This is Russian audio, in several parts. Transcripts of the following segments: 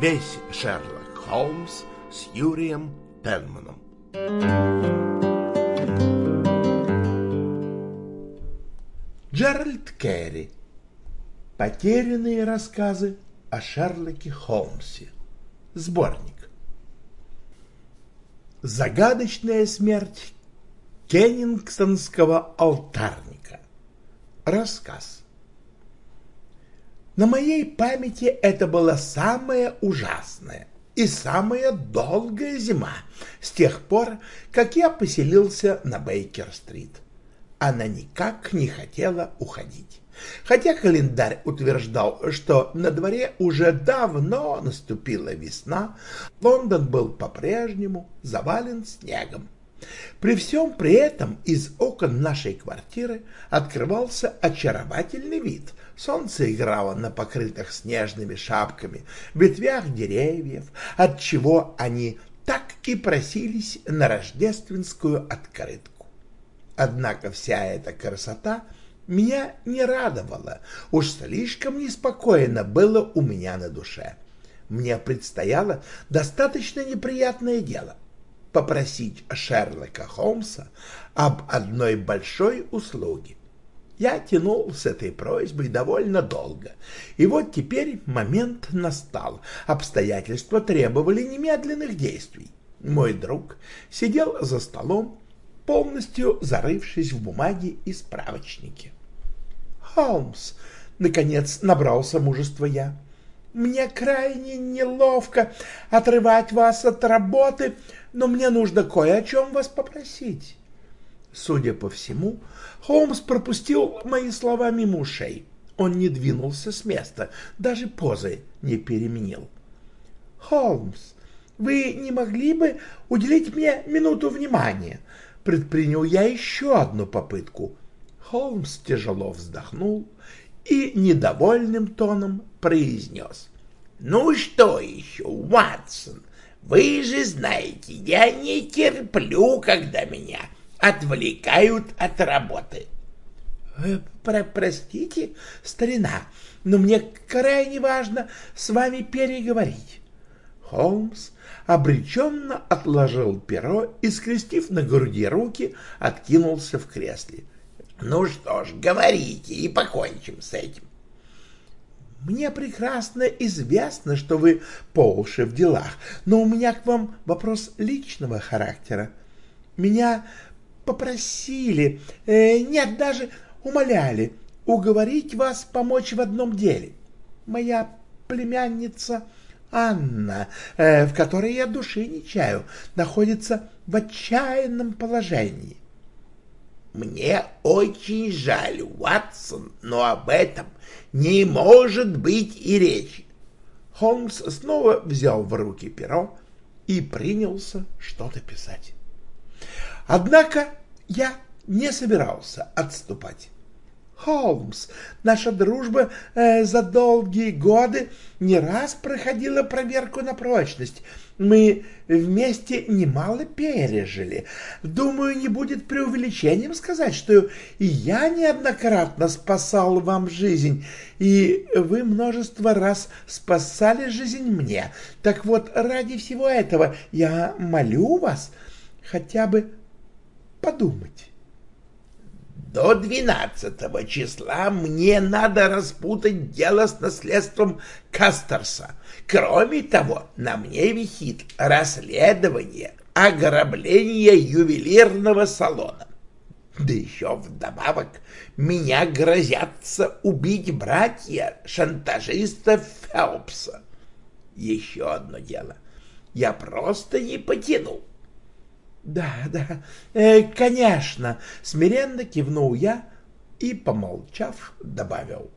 Весь Шерлок Холмс с Юрием Пенманом. Джеральд Керри. Потерянные рассказы о Шерлоке Холмсе. Сборник. Загадочная смерть Кеннингтонского алтарника. Рассказ. На моей памяти это была самая ужасная и самая долгая зима с тех пор, как я поселился на Бейкер-стрит. Она никак не хотела уходить. Хотя календарь утверждал, что на дворе уже давно наступила весна, Лондон был по-прежнему завален снегом. При всем при этом из окон нашей квартиры открывался очаровательный вид. Солнце играло на покрытых снежными шапками ветвях деревьев, отчего они так и просились на рождественскую открытку. Однако вся эта красота меня не радовала, уж слишком неспокойно было у меня на душе. Мне предстояло достаточно неприятное дело — попросить Шерлока Холмса об одной большой услуге. Я тянул с этой просьбой довольно долго, и вот теперь момент настал. Обстоятельства требовали немедленных действий. Мой друг сидел за столом, полностью зарывшись в бумаги и справочники. «Холмс!» — наконец набрался мужества я. «Мне крайне неловко отрывать вас от работы, но мне нужно кое о чем вас попросить». Судя по всему, Холмс пропустил мои слова мимо ушей. Он не двинулся с места, даже позы не переменил. «Холмс, вы не могли бы уделить мне минуту внимания?» предпринял я еще одну попытку. Холмс тяжело вздохнул и недовольным тоном произнес. «Ну что еще, Ватсон, вы же знаете, я не терплю, когда меня отвлекают от работы». «Э, Про «Простите, старина, но мне крайне важно с вами переговорить». Холмс обреченно отложил перо и, скрестив на груди руки, откинулся в кресле. «Ну что ж, говорите и покончим с этим». «Мне прекрасно известно, что вы по уши в делах, но у меня к вам вопрос личного характера. Меня попросили, э, нет, даже умоляли, уговорить вас помочь в одном деле. Моя племянница Анна, э, в которой я души не чаю, находится в отчаянном положении. Мне очень жаль, Ватсон, но об этом не может быть и речи. Холмс снова взял в руки перо и принялся что-то писать. Однако я не собирался отступать. Холмс, наша дружба э, за долгие годы не раз проходила проверку на прочность. Мы вместе немало пережили. Думаю, не будет преувеличением сказать, что и я неоднократно спасал вам жизнь, и вы множество раз спасали жизнь мне. Так вот, ради всего этого я молю вас хотя бы подумать. До двенадцатого числа мне надо распутать дело с наследством Кастерса. Кроме того, на мне висит расследование ограбления ювелирного салона. Да еще вдобавок меня грозятся убить братья шантажиста Фелпса. Еще одно дело. Я просто не потянул. Да, да, э, конечно, смиренно кивнул я и, помолчав, добавил.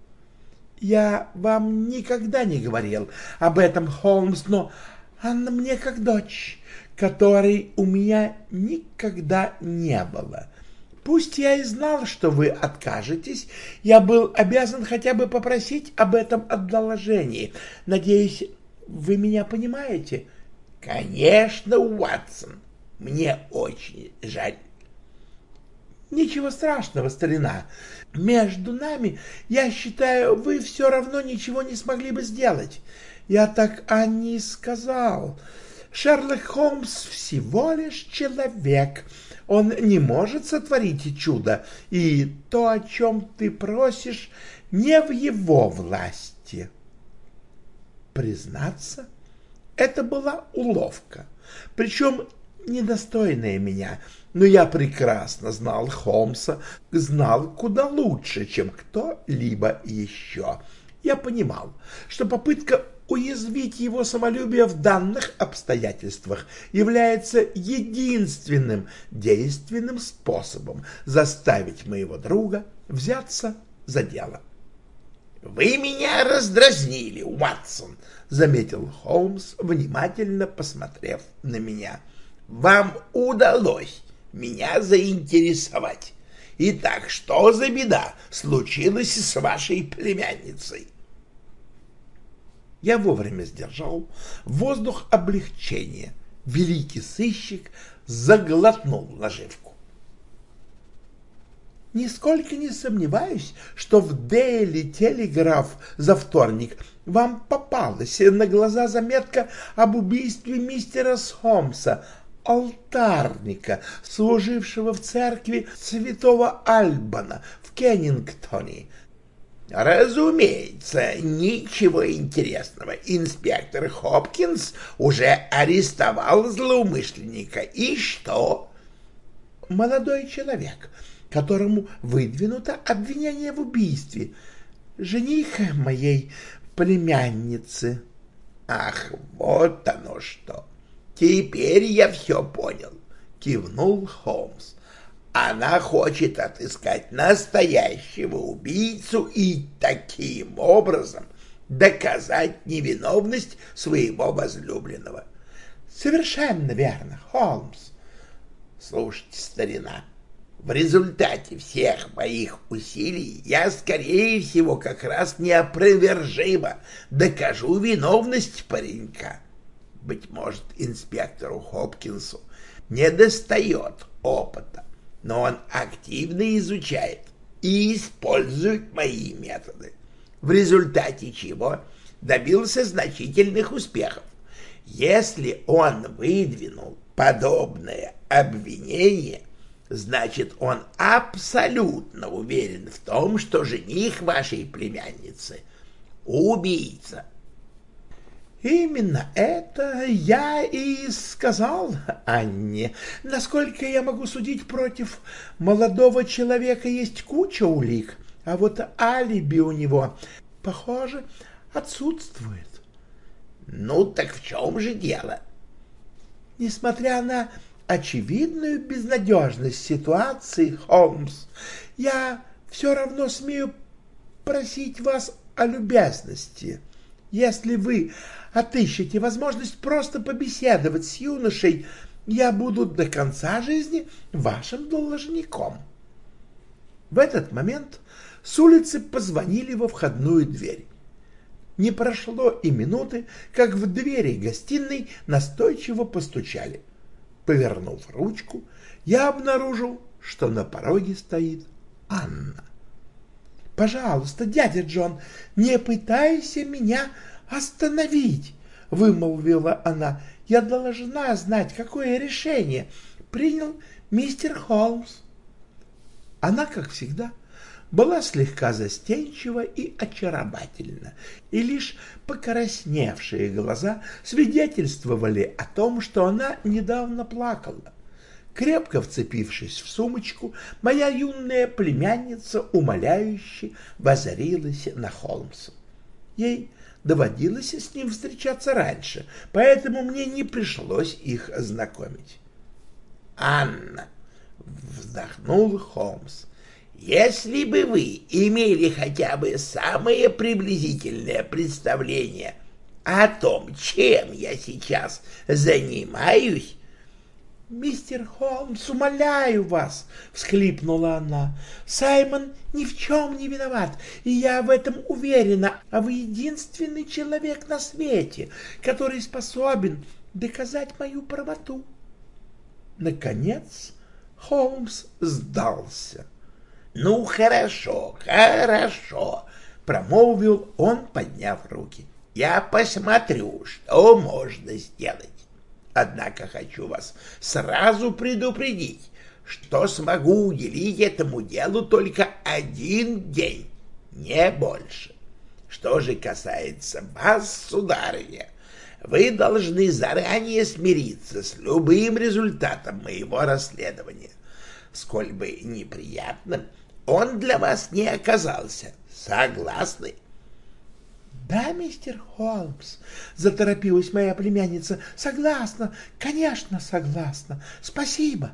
Я вам никогда не говорил об этом, Холмс, но она мне как дочь, которой у меня никогда не было. Пусть я и знал, что вы откажетесь, я был обязан хотя бы попросить об этом отдоложении. Надеюсь, вы меня понимаете? — Конечно, Уатсон, мне очень жаль. Ничего страшного, старина. Между нами, я считаю, вы все равно ничего не смогли бы сделать. Я так Анне и сказал. Шерлок Холмс всего лишь человек. Он не может сотворить чудо, и то, о чем ты просишь, не в его власти. Признаться, это была уловка, причем недостойная меня, но я прекрасно знал Холмса, знал куда лучше, чем кто-либо еще. Я понимал, что попытка уязвить его самолюбие в данных обстоятельствах является единственным действенным способом заставить моего друга взяться за дело. «Вы меня раздразнили, Уатсон», — заметил Холмс, внимательно посмотрев на меня. «Вам удалось меня заинтересовать. Итак, что за беда случилась с вашей племянницей?» Я вовремя сдержал воздух облегчения. Великий сыщик заглотнул наживку. Нисколько не сомневаюсь, что в Дейли Телеграф за вторник вам попалась на глаза заметка об убийстве мистера Сомса, алтарника, служившего в церкви святого Альбана в Кеннингтоне. Разумеется, ничего интересного. Инспектор Хопкинс уже арестовал злоумышленника. И что? Молодой человек — которому выдвинуто обвинение в убийстве. Жених моей племянницы. Ах, вот оно что! Теперь я все понял, кивнул Холмс. Она хочет отыскать настоящего убийцу и таким образом доказать невиновность своего возлюбленного. Совершенно верно, Холмс. Слушайте, старина, в результате всех моих усилий я, скорее всего, как раз неопровержимо докажу виновность паренька. Быть может, инспектору Хопкинсу не достает опыта, но он активно изучает и использует мои методы, в результате чего добился значительных успехов. Если он выдвинул подобное обвинение – Значит, он абсолютно уверен в том, что жених вашей племянницы — убийца. Именно это я и сказал Анне. Насколько я могу судить, против молодого человека есть куча улик, а вот алиби у него, похоже, отсутствует. Ну так в чем же дело? Несмотря на очевидную безнадежность ситуации, Холмс, я все равно смею просить вас о любезности. Если вы отыщете возможность просто побеседовать с юношей, я буду до конца жизни вашим должником. В этот момент с улицы позвонили во входную дверь. Не прошло и минуты, как в двери гостиной настойчиво постучали. — Повернув ручку, я обнаружил, что на пороге стоит Анна. «Пожалуйста, дядя Джон, не пытайся меня остановить!» — вымолвила она. «Я должна знать, какое решение принял мистер Холмс». Она, как всегда, — была слегка застенчива и очаровательна, и лишь покрасневшие глаза свидетельствовали о том, что она недавно плакала. Крепко вцепившись в сумочку, моя юная племянница умоляюще возорилась на Холмса. Ей доводилось с ним встречаться раньше, поэтому мне не пришлось их знакомить. «Анна!» — вздохнул Холмс. Если бы вы имели хотя бы самое приблизительное представление о том, чем я сейчас занимаюсь, «Мистер Холмс, умоляю вас!» — всхлипнула она. «Саймон ни в чем не виноват, и я в этом уверена, а вы единственный человек на свете, который способен доказать мою правоту». Наконец Холмс сдался. «Ну, хорошо, хорошо», — промолвил он, подняв руки. я посмотрю, что можно сделать. Однако хочу вас сразу предупредить, что смогу уделить этому делу только один день, не больше. Что же касается вас, сударыня, вы должны заранее смириться с любым результатом моего расследования, сколь бы неприятным он для вас не оказался. Согласны? «Да, мистер Холмс», — заторопилась моя племянница, — «согласна, конечно, согласна. Спасибо.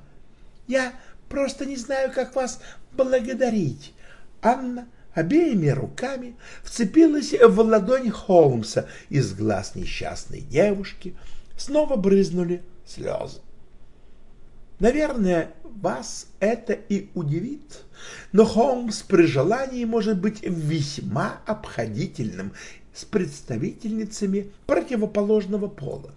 Я просто не знаю, как вас благодарить». Анна обеими руками вцепилась в ладонь Холмса, из глаз несчастной девушки снова брызнули слезы. Наверное, вас это и удивит, но Холмс при желании может быть весьма обходительным с представительницами противоположного пола.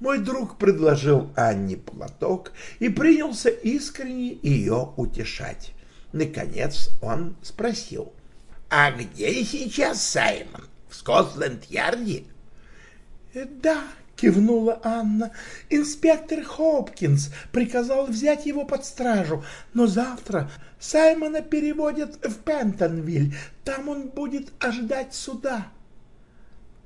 Мой друг предложил Анне платок и принялся искренне ее утешать. Наконец он спросил. «А где сейчас Саймон? В Скотланд-Ярде?» «Да», — кивнула Анна. «Инспектор Хопкинс приказал взять его под стражу, но завтра Саймона переводят в Пентонвиль. Там он будет ожидать суда».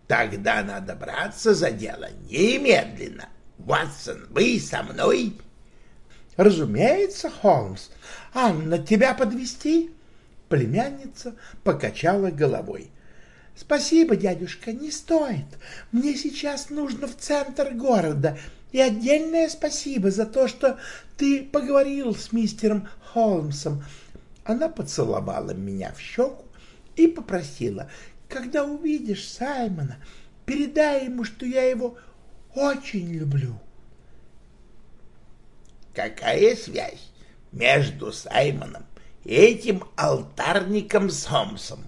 Тогда надо браться за дело немедленно. Ватсон, вы со мной? Разумеется, Холмс. Анна, тебя подвести? Племянница покачала головой. Спасибо, дядюшка, не стоит. Мне сейчас нужно в центр города. И отдельное спасибо за то, что ты поговорил с мистером Холмсом. Она поцеловала меня в щеку и попросила, когда увидишь Саймона, передай ему, что я его очень люблю. Какая связь между Саймоном и этим алтарником с Холмсом?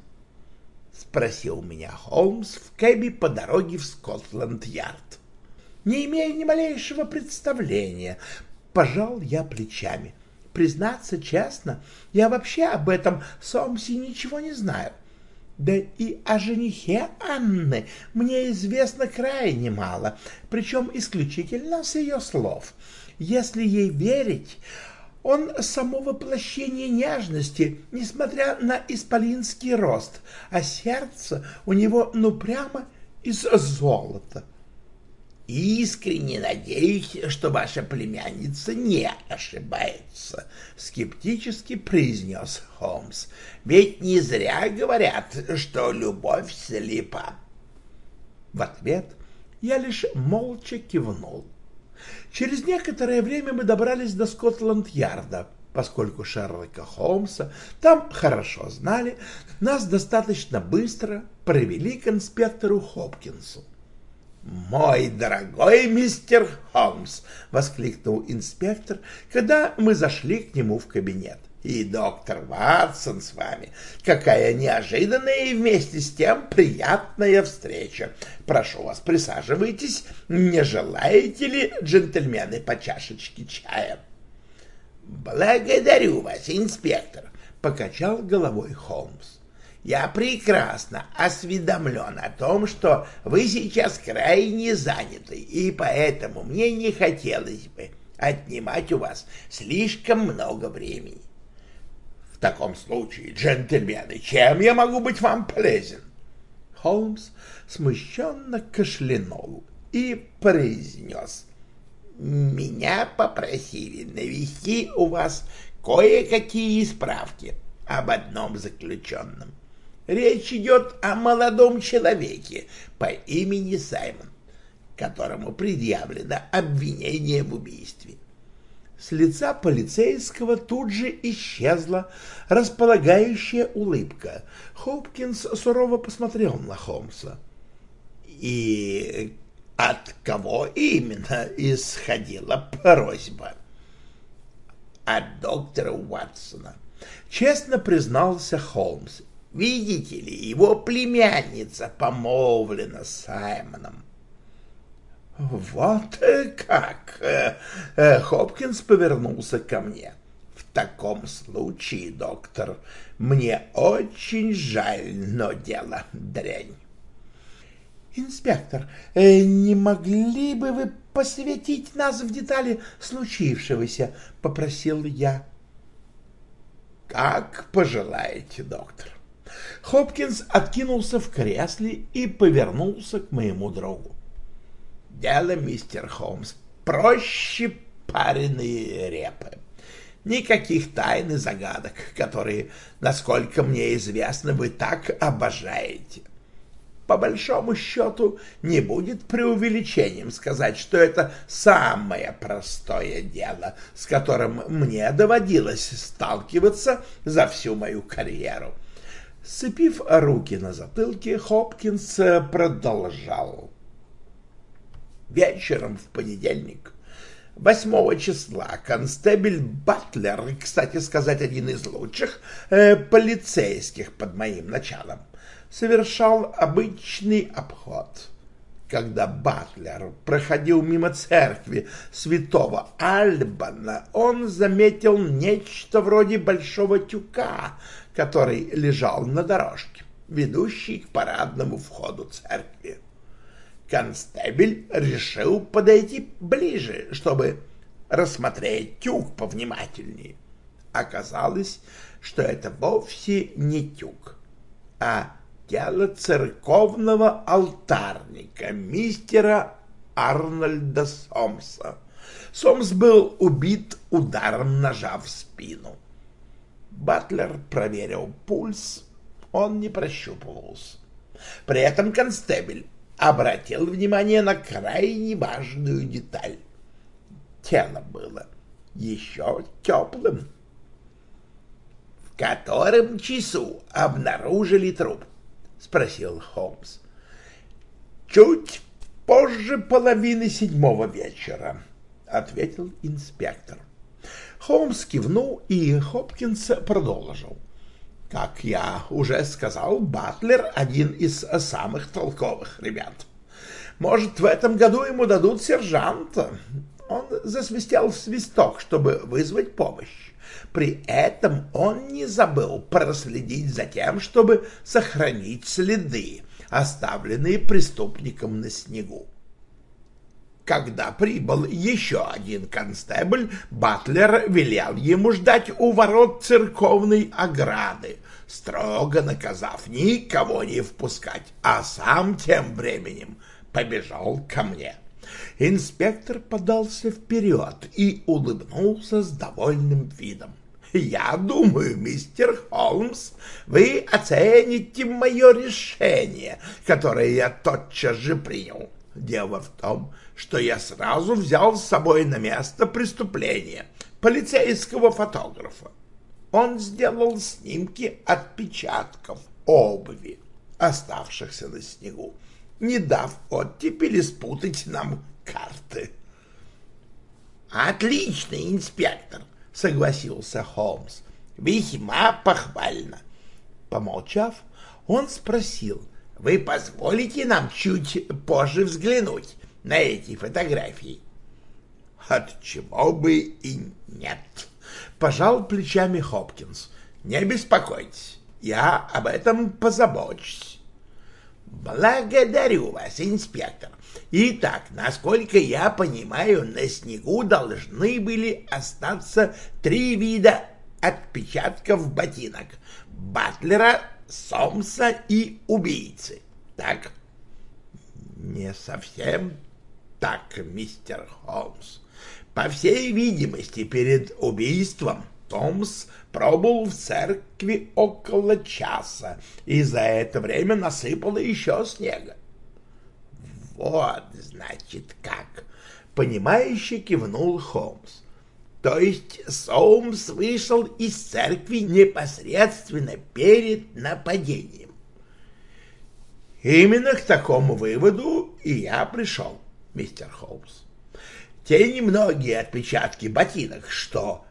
Спросил меня Холмс в кэбе по дороге в Скотланд-Ярд. Не имея ни малейшего представления, пожал я плечами. Признаться честно, я вообще об этом Сомсе ничего не знаю. — да и о женихе Анны мне известно крайне мало, причем исключительно с ее слов. Если ей верить, он само воплощение нежности, несмотря на исполинский рост, а сердце у него ну прямо из золота. Искренне надеюсь, что ваша племянница не ошибается, скептически произнес Холмс. Ведь не зря говорят, что любовь слепа. В ответ я лишь молча кивнул. Через некоторое время мы добрались до Скотланд-Ярда. Поскольку Шерлока Холмса там хорошо знали, нас достаточно быстро провели к инспектору Хопкинсу. «Мой дорогой мистер Холмс!» — воскликнул инспектор, когда мы зашли к нему в кабинет. «И доктор Ватсон с вами! Какая неожиданная и вместе с тем приятная встреча! Прошу вас, присаживайтесь. Не желаете ли, джентльмены, по чашечке чая?» «Благодарю вас, инспектор!» — покачал головой Холмс. Я прекрасно осведомлен о том, что вы сейчас крайне заняты, и поэтому мне не хотелось бы отнимать у вас слишком много времени. В таком случае, джентльмены, чем я могу быть вам полезен? Холмс смущенно кашлянул и произнес. Меня попросили навести у вас кое-какие справки об одном заключенном. Речь идет о молодом человеке по имени Саймон, которому предъявлено обвинение в убийстве. С лица полицейского тут же исчезла располагающая улыбка. Хопкинс сурово посмотрел на Холмса. «И от кого именно исходила просьба?» «От доктора Уатсона», — честно признался Холмс Видите ли, его племянница помолвлена с Саймоном. Вот как! Хопкинс повернулся ко мне. В таком случае, доктор, мне очень жаль, но дело дрянь. Инспектор, э, не могли бы вы посвятить нас в детали случившегося? — попросил я. — Как пожелаете, доктор. Хопкинс откинулся в кресле и повернулся к моему другу. — Дело, мистер Холмс, проще пареные репы. Никаких тайн и загадок, которые, насколько мне известно, вы так обожаете. По большому счету, не будет преувеличением сказать, что это самое простое дело, с которым мне доводилось сталкиваться за всю мою карьеру. Сцепив руки на затылке, Хопкинс продолжал. Вечером в понедельник 8 числа констебель Батлер, кстати сказать, один из лучших э, полицейских под моим началом, совершал обычный обход. Когда Батлер проходил мимо церкви святого Альбана, он заметил нечто вроде большого тюка, который лежал на дорожке, ведущей к парадному входу церкви. Констебель решил подойти ближе, чтобы рассмотреть тюк повнимательнее. Оказалось, что это вовсе не тюк, а тело церковного алтарника мистера Арнольда Сомса. Сомс был убит ударом ножа в спину. Батлер проверил пульс, он не прощупывался. При этом констебель обратил внимание на крайне важную деталь. Тело было еще теплым. — В котором часу обнаружили труп? — спросил Холмс. — Чуть позже половины седьмого вечера, — ответил инспектор. Холмс кивнул, и Хопкинс продолжил. — как я уже сказал, Батлер — один из самых толковых ребят. Может, в этом году ему дадут сержанта. Он засвистел в свисток, чтобы вызвать помощь. При этом он не забыл проследить за тем, чтобы сохранить следы, оставленные преступником на снегу. Когда прибыл еще один констебль, Батлер велел ему ждать у ворот церковной ограды, строго наказав никого не впускать, а сам тем временем побежал ко мне. Инспектор подался вперед и улыбнулся с довольным видом. «Я думаю, мистер Холмс, вы оцените мое решение, которое я тотчас же принял. Дело в том, что я сразу взял с собой на место преступления полицейского фотографа. Он сделал снимки отпечатков обуви, оставшихся на снегу, не дав оттепели спутать нам карты. «Отличный инспектор!» — согласился Холмс. «Весьма похвально!» Помолчав, он спросил, «Вы позволите нам чуть позже взглянуть на эти фотографии. От чего бы и нет, пожал плечами Хопкинс. Не беспокойтесь, я об этом позабочусь. Благодарю вас, инспектор. Итак, насколько я понимаю, на снегу должны были остаться три вида отпечатков ботинок — Батлера, Сомса и убийцы. Так? Не совсем так, мистер Холмс. По всей видимости, перед убийством Томс пробыл в церкви около часа, и за это время насыпало еще снега. Вот, значит, как. Понимающе кивнул Холмс. То есть Сомс вышел из церкви непосредственно перед нападением. Именно к такому выводу и я пришел мистер Холмс. Те немногие отпечатки ботинок, что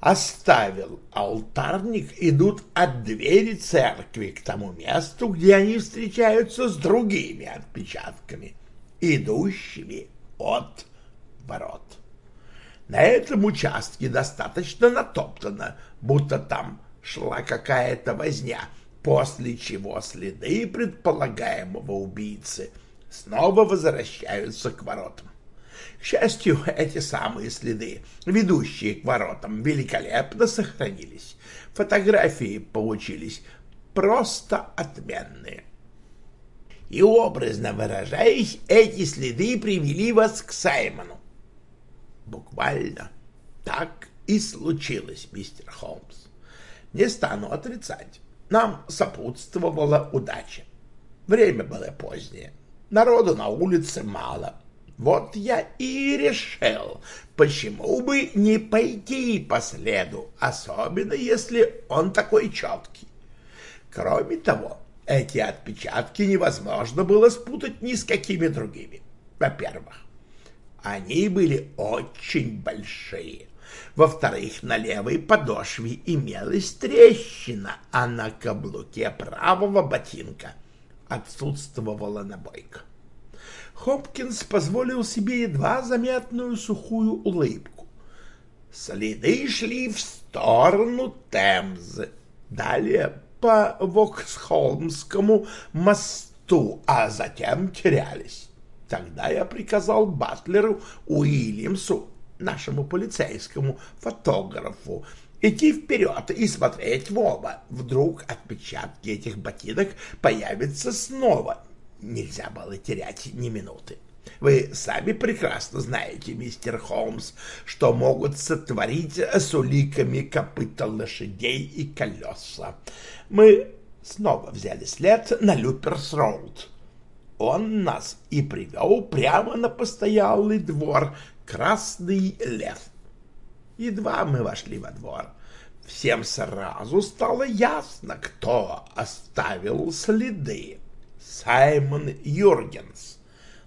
оставил алтарник, идут от двери церкви к тому месту, где они встречаются с другими отпечатками, идущими от ворот. На этом участке достаточно натоптано, будто там шла какая-то возня, после чего следы предполагаемого убийцы снова возвращаются к воротам. К счастью, эти самые следы, ведущие к воротам, великолепно сохранились. Фотографии получились просто отменные. И, образно выражаясь, эти следы привели вас к Саймону. Буквально так и случилось, мистер Холмс. Не стану отрицать. Нам сопутствовала удача. Время было позднее. Народу на улице мало. Вот я и решил, почему бы не пойти по следу, особенно если он такой четкий. Кроме того, эти отпечатки невозможно было спутать ни с какими другими. Во-первых, они были очень большие. Во-вторых, на левой подошве имелась трещина, а на каблуке правого ботинка отсутствовала набойка. Хопкинс позволил себе едва заметную сухую улыбку. Следы шли в сторону Темзы. Далее по Воксхолмскому мосту, а затем терялись. Тогда я приказал Батлеру Уильямсу, нашему полицейскому фотографу, идти вперед и смотреть в оба. Вдруг отпечатки этих ботинок появятся снова. Нельзя было терять ни минуты. Вы сами прекрасно знаете, мистер Холмс, что могут сотворить с уликами копыта лошадей и колеса. Мы снова взяли след на Люперс-Роуд. Он нас и привел прямо на постоялый двор «Красный лев». Едва мы вошли во двор, всем сразу стало ясно, кто оставил следы. Саймон Юргенс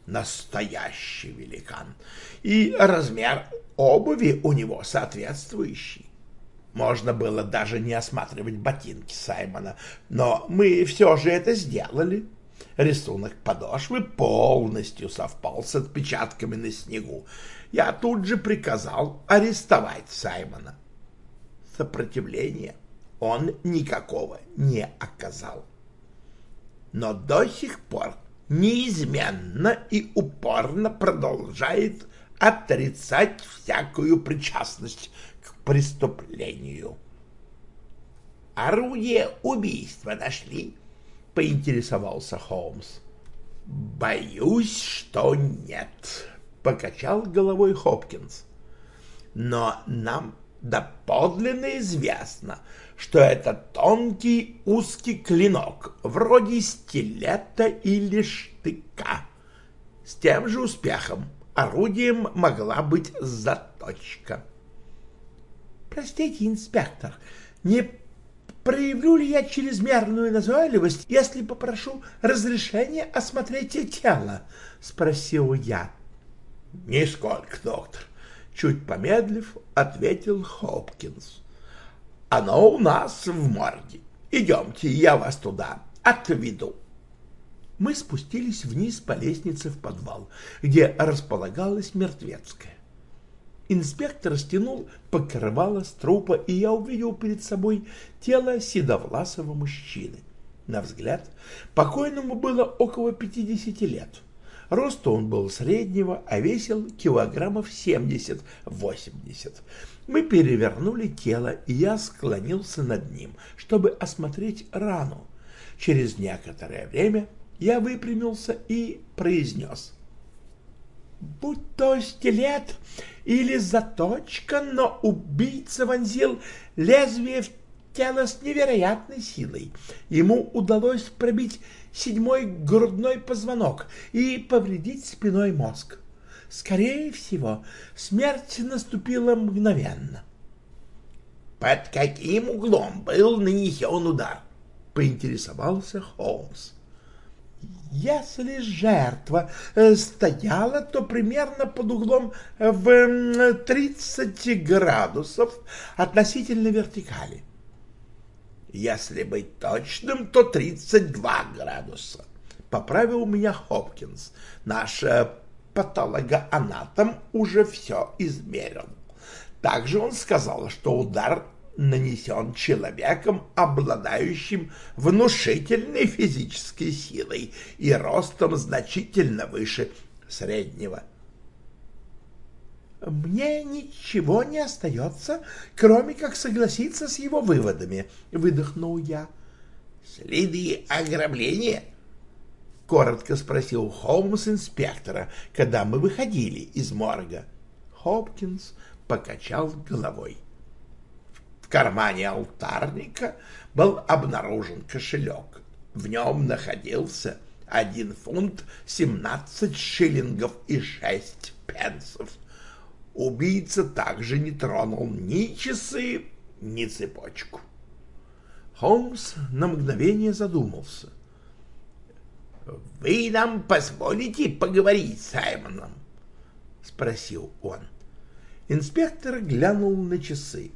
настоящий великан, и размер обуви у него соответствующий. Можно было даже не осматривать ботинки Саймона, но мы все же это сделали. Рисунок подошвы полностью совпал с отпечатками на снегу. Я тут же приказал арестовать Саймона. Сопротивления он никакого не оказал. Но до сих пор неизменно и упорно продолжает отрицать всякую причастность к преступлению. «Орудие убийства нашли?» — поинтересовался Холмс. «Боюсь, что нет», — покачал головой Хопкинс. «Но нам доподлинно известно, что это тонкий узкий клинок, вроде стилета или штыка. С тем же успехом орудием могла быть заточка. «Простите, инспектор, не проявлю ли я чрезмерную назойливость, если попрошу разрешения осмотреть тело?» — спросил я. «Нисколько, доктор», — чуть помедлив, ответил Хопкинс. Оно у нас в морге. Идемте, я вас туда отведу. Мы спустились вниз по лестнице в подвал, где располагалась мертвецкая. Инспектор стянул покрывало с трупа, и я увидел перед собой тело седовласого мужчины. На взгляд, покойному было около пятидесяти лет. Роста он был среднего, а весил килограммов семьдесят-восемьдесят. Мы перевернули тело, и я склонился над ним, чтобы осмотреть рану. Через некоторое время я выпрямился и произнес. Будь то стилет или заточка, но убийца вонзил лезвие в тело с невероятной силой. Ему удалось пробить седьмой грудной позвонок и повредить спиной мозг. Скорее всего, смерть наступила мгновенно. «Под каким углом был нанесен удар?» — поинтересовался Холмс. Если жертва э, стояла, то примерно под углом в 30 градусов относительно вертикали. Если быть точным, то 32 градуса. Поправил меня Хопкинс, наш э, патологоанатом уже все измерил. Также он сказал, что удар нанесен человеком, обладающим внушительной физической силой и ростом значительно выше среднего. «Мне ничего не остается, кроме как согласиться с его выводами», — выдохнул я. «Следы ограбления?» — коротко спросил Холмс инспектора, когда мы выходили из морга. Хопкинс покачал головой. В кармане алтарника был обнаружен кошелек. В нем находился один фунт семнадцать шиллингов и шесть пенсов. Убийца также не тронул ни часы, ни цепочку. Холмс на мгновение задумался. «Вы нам позволите поговорить с Саймоном?» — спросил он. Инспектор глянул на часы.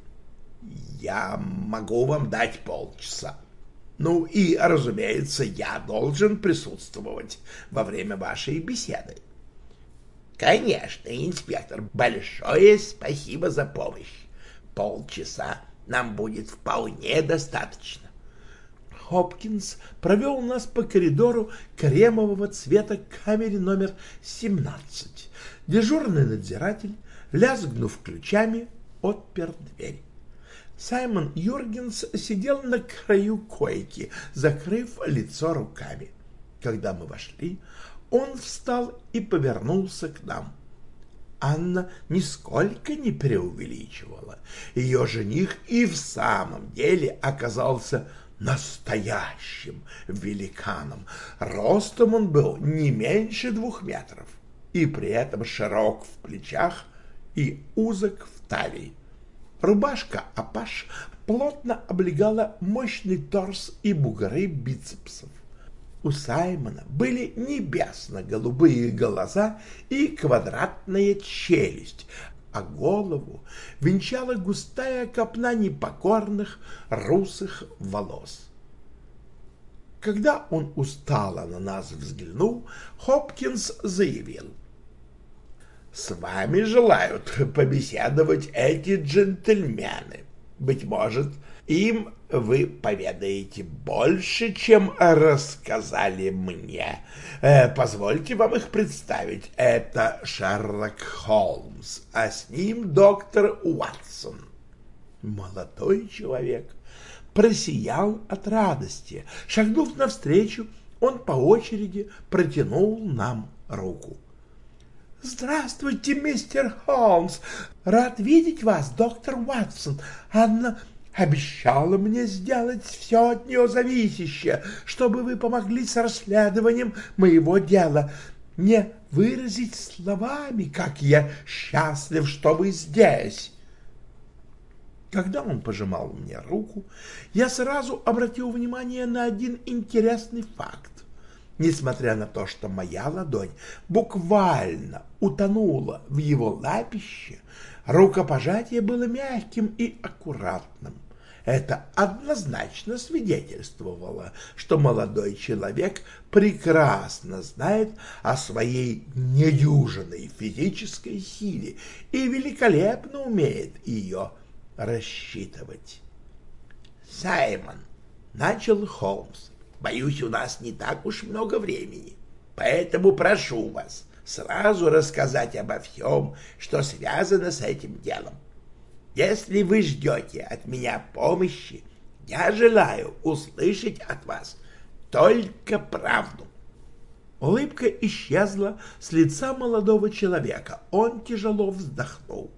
«Я могу вам дать полчаса. Ну и, разумеется, я должен присутствовать во время вашей беседы». «Конечно, инспектор, большое спасибо за помощь. Полчаса нам будет вполне достаточно». Хопкинс провел нас по коридору кремового цвета к камере номер 17. Дежурный надзиратель лязгнув ключами, отпер дверь. Саймон Юргенс сидел на краю койки, закрыв лицо руками. Когда мы вошли, он встал и повернулся к нам. Анна нисколько не преувеличивала. Ее жених и в самом деле оказался настоящим великаном. Ростом он был не меньше двух метров и при этом широк в плечах и узок в талии. Рубашка Апаш плотно облегала мощный торс и бугры бицепсов. У Саймона были небесно-голубые глаза и квадратная челюсть, а голову венчала густая копна непокорных русых волос. Когда он устало на нас взглянул, Хопкинс заявил — с вами желают побеседовать эти джентльмены. Быть может, им вы поведаете больше, чем рассказали мне. Э, позвольте вам их представить. Это Шерлок Холмс, а с ним доктор Уатсон. Молодой человек просиял от радости. Шагнув навстречу, он по очереди протянул нам руку. «Здравствуйте, мистер Холмс! Рад видеть вас, доктор Ватсон. Анна обещала мне сделать все от нее зависящее, чтобы вы помогли с расследованием моего дела. Не выразить словами, как я счастлив, что вы здесь!» Когда он пожимал мне руку, я сразу обратил внимание на один интересный факт. Несмотря на то, что моя ладонь буквально утонула в его лапище, рукопожатие было мягким и аккуратным. Это однозначно свидетельствовало, что молодой человек прекрасно знает о своей недюжинной физической силе и великолепно умеет ее рассчитывать. «Саймон», — начал Холмс, Боюсь, у нас не так уж много времени, поэтому прошу вас сразу рассказать обо всем, что связано с этим делом. Если вы ждете от меня помощи, я желаю услышать от вас только правду. Улыбка исчезла с лица молодого человека. Он тяжело вздохнул.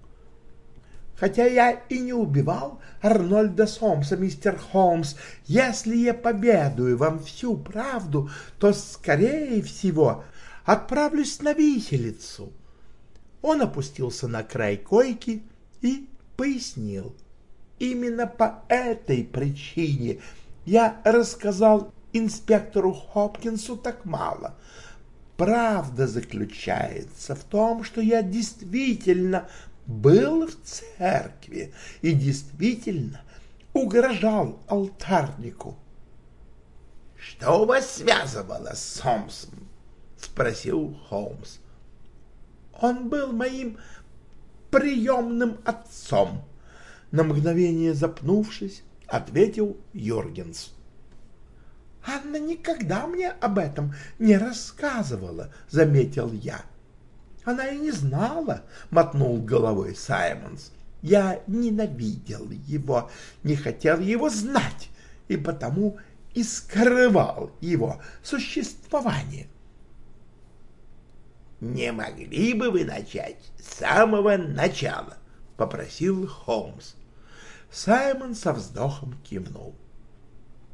Хотя я и не убивал Арнольда Сомса, мистер Холмс, если я победую вам всю правду, то, скорее всего, отправлюсь на виселицу. Он опустился на край койки и пояснил. Именно по этой причине я рассказал инспектору Хопкинсу так мало. Правда заключается в том, что я действительно был в церкви и действительно угрожал алтарнику. — Что вас связывало с Сомсом? — спросил Холмс. — Он был моим приемным отцом. На мгновение запнувшись, ответил Йоргенс. «Анна никогда мне об этом не рассказывала», — заметил я. «Она и не знала», — мотнул головой Саймонс. «Я ненавидел его, не хотел его знать, и потому и скрывал его существование». «Не могли бы вы начать с самого начала?» — попросил Холмс. Саймон со вздохом кивнул.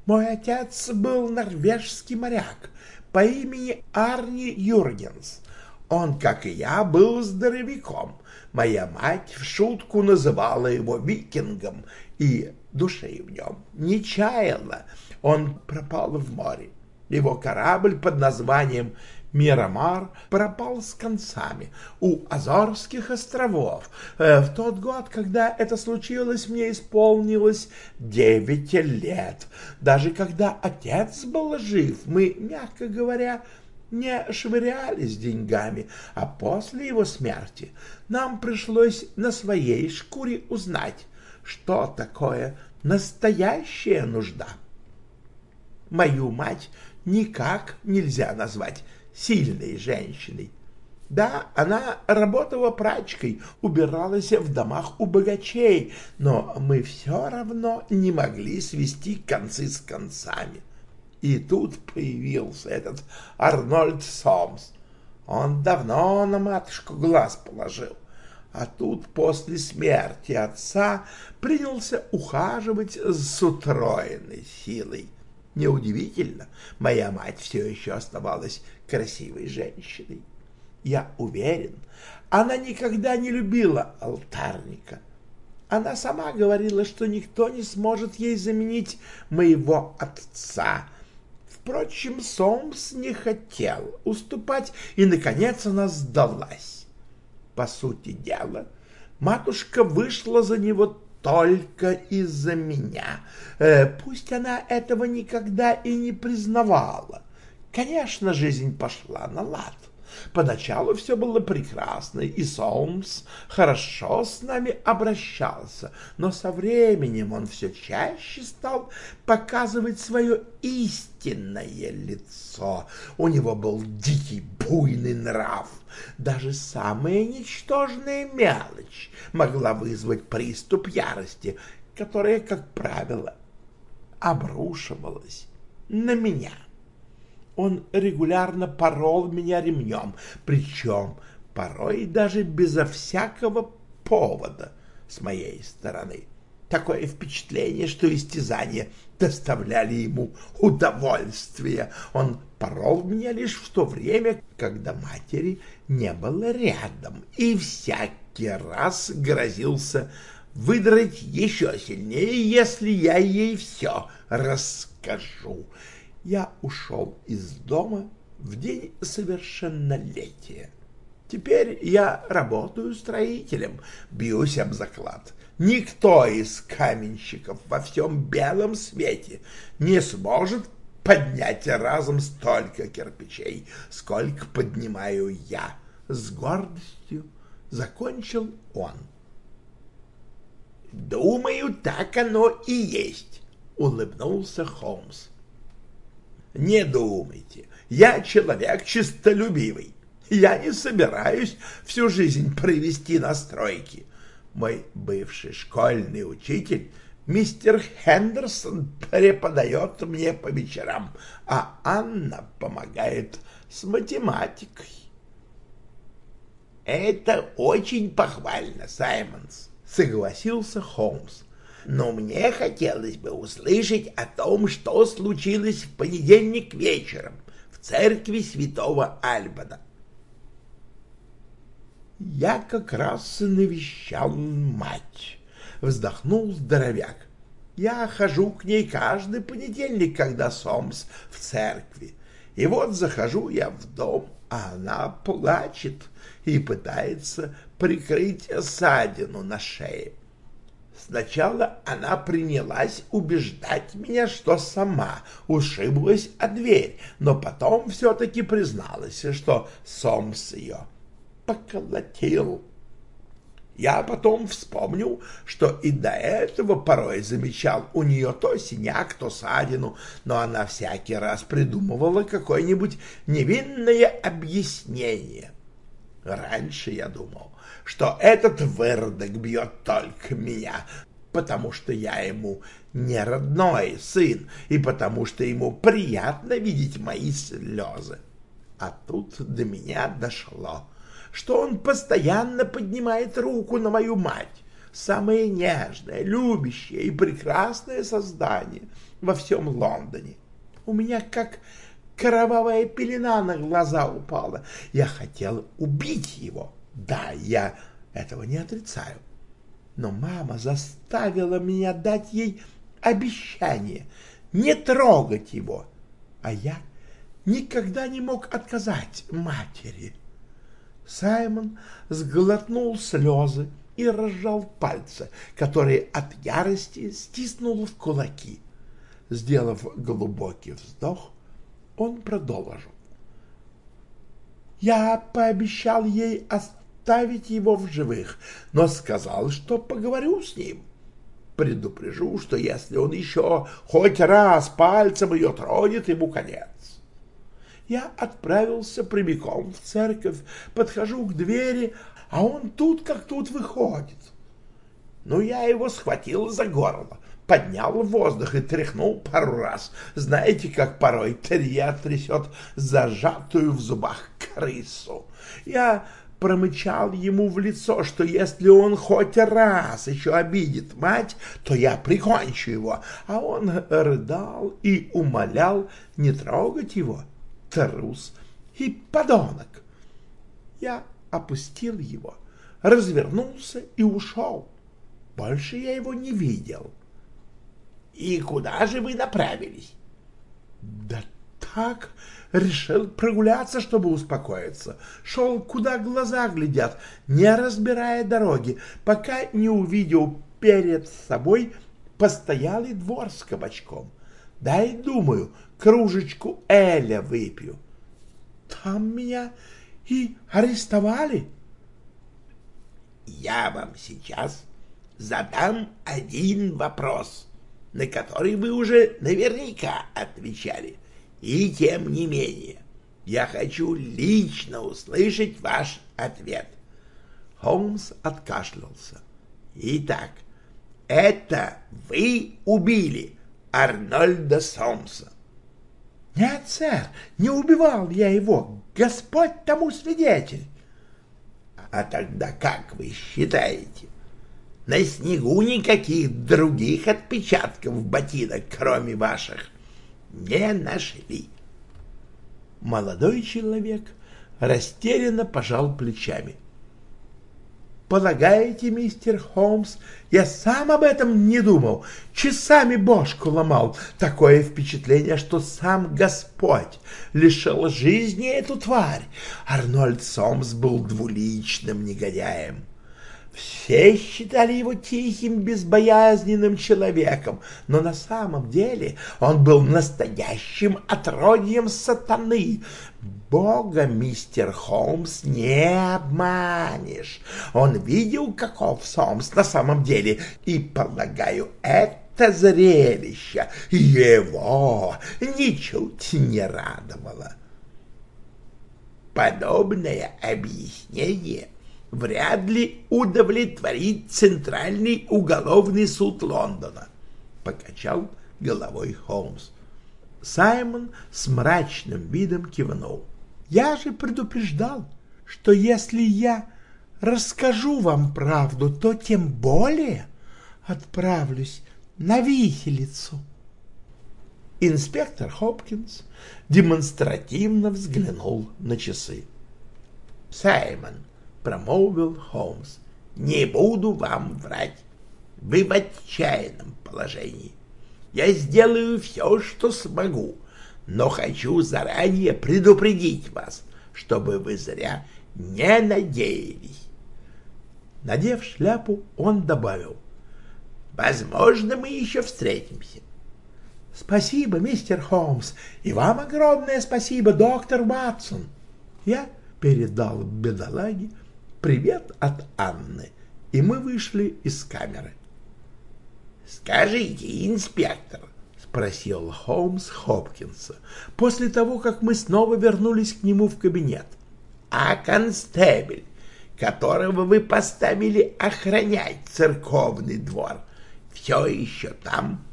Мой отец был норвежский моряк по имени Арни Юргенс. Он, как и я, был здоровяком. Моя мать в шутку называла его викингом, и души в нем не чаяла. Он пропал в море. Его корабль под названием Мирамар пропал с концами у Азорских островов. Э, в тот год, когда это случилось, мне исполнилось девять лет. Даже когда отец был жив, мы, мягко говоря, не швырялись деньгами, а после его смерти нам пришлось на своей шкуре узнать, что такое настоящая нужда. Мою мать никак нельзя назвать сильной женщиной. Да, она работала прачкой, убиралась в домах у богачей, но мы все равно не могли свести концы с концами. И тут появился этот Арнольд Сомс. Он давно на матушку глаз положил, а тут после смерти отца принялся ухаживать с утроенной силой. Неудивительно, моя мать все еще оставалась красивой женщиной. Я уверен, она никогда не любила алтарника. Она сама говорила, что никто не сможет ей заменить моего отца. Впрочем, Сомс не хотел уступать, и, наконец, она сдалась. По сути дела, матушка вышла за него только из-за меня. Э, пусть она этого никогда и не признавала. Конечно, жизнь пошла на лад. Поначалу все было прекрасно, и Сомс хорошо с нами обращался, но со временем он все чаще стал показывать свое истинное лицо. У него был дикий, буйный нрав. Даже самая ничтожная мелочь могла вызвать приступ ярости, которая, как правило, обрушивалась на меня он регулярно порол меня ремнем, причем порой даже безо всякого повода с моей стороны. Такое впечатление, что истязания доставляли ему удовольствие. Он порол меня лишь в то время, когда матери не было рядом, и всякий раз грозился выдрать еще сильнее, если я ей все расскажу я ушел из дома в день совершеннолетия. Теперь я работаю строителем, бьюсь об заклад. Никто из каменщиков во всем белом свете не сможет поднять разом столько кирпичей, сколько поднимаю я. С гордостью закончил он. «Думаю, так оно и есть», — улыбнулся Холмс. Не думайте, я человек чистолюбивый. Я не собираюсь всю жизнь провести на стройке. Мой бывший школьный учитель, мистер Хендерсон, преподает мне по вечерам, а Анна помогает с математикой. «Это очень похвально, Саймонс», — согласился Холмс но мне хотелось бы услышать о том, что случилось в понедельник вечером в церкви святого Альбана. Я как раз навещал мать, вздохнул здоровяк. Я хожу к ней каждый понедельник, когда Сомс в церкви. И вот захожу я в дом, а она плачет и пытается прикрыть ссадину на шее. Сначала она принялась убеждать меня, что сама ушиблась о дверь, но потом все-таки призналась, что Сомс ее поколотил. Я потом вспомнил, что и до этого порой замечал у нее то синяк, то садину, но она всякий раз придумывала какое-нибудь невинное объяснение. Раньше я думал, что этот выродок бьет только меня, потому что я ему не родной сын и потому что ему приятно видеть мои слезы. А тут до меня дошло, что он постоянно поднимает руку на мою мать, самое нежное, любящее и прекрасное создание во всем Лондоне. У меня как кровавая пелена на глаза упала. Я хотел убить его. Да, я этого не отрицаю. Но мама заставила меня дать ей обещание не трогать его, а я никогда не мог отказать матери. Саймон сглотнул слезы и разжал пальцы, которые от ярости стиснул в кулаки. Сделав глубокий вздох, он продолжил. Я пообещал ей оставить его в живых, но сказал, что поговорю с ним. Предупрежу, что если он еще хоть раз пальцем ее тронет, ему конец я отправился прямиком в церковь, подхожу к двери, а он тут как тут выходит. Ну, я его схватил за горло, поднял в воздух и тряхнул пару раз. Знаете, как порой терьер трясет зажатую в зубах крысу. Я промычал ему в лицо, что если он хоть раз еще обидит мать, то я прикончу его, а он рыдал и умолял не трогать его трус и подонок. Я опустил его, развернулся и ушел. Больше я его не видел. — И куда же вы направились? — Да так, решил прогуляться, чтобы успокоиться. Шел, куда глаза глядят, не разбирая дороги, пока не увидел перед собой постоялый двор с кабачком. Дай, думаю, кружечку Эля выпью. Там меня и арестовали. Я вам сейчас задам один вопрос, на который вы уже наверняка отвечали. И тем не менее, я хочу лично услышать ваш ответ. Холмс откашлялся. Итак, это вы убили Арнольда Сомса. Нет, сэр, не убивал я его. Господь тому свидетель. А тогда как вы считаете? На снегу никаких других отпечатков ботинок, кроме ваших, не нашли. Молодой человек растерянно пожал плечами. — Полагаете, мистер Холмс, я сам об этом не думал, часами бошку ломал. Такое впечатление, что сам Господь лишил жизни эту тварь. Арнольд Сомс был двуличным негодяем. Все считали его тихим, безбоязненным человеком, но на самом деле он был настоящим отродьем сатаны. Бога, мистер Холмс, не обманешь. Он видел, каков Сомс на самом деле, и, полагаю, это зрелище его ничуть не радовало. Подобное объяснение — вряд ли удовлетворит Центральный уголовный суд Лондона, — покачал головой Холмс. Саймон с мрачным видом кивнул. — Я же предупреждал, что если я расскажу вам правду, то тем более отправлюсь на виселицу. Инспектор Хопкинс демонстративно взглянул на часы. — Саймон, промолвил Холмс. «Не буду вам врать. Вы в отчаянном положении. Я сделаю все, что смогу, но хочу заранее предупредить вас, чтобы вы зря не надеялись». Надев шляпу, он добавил. «Возможно, мы еще встретимся». «Спасибо, мистер Холмс, и вам огромное спасибо, доктор Ватсон». Я передал бедолаге привет от Анны и мы вышли из камеры. «Скажите, инспектор», — спросил Холмс Хопкинса, после того, как мы снова вернулись к нему в кабинет, «а констебель, которого вы поставили охранять церковный двор, все еще там?»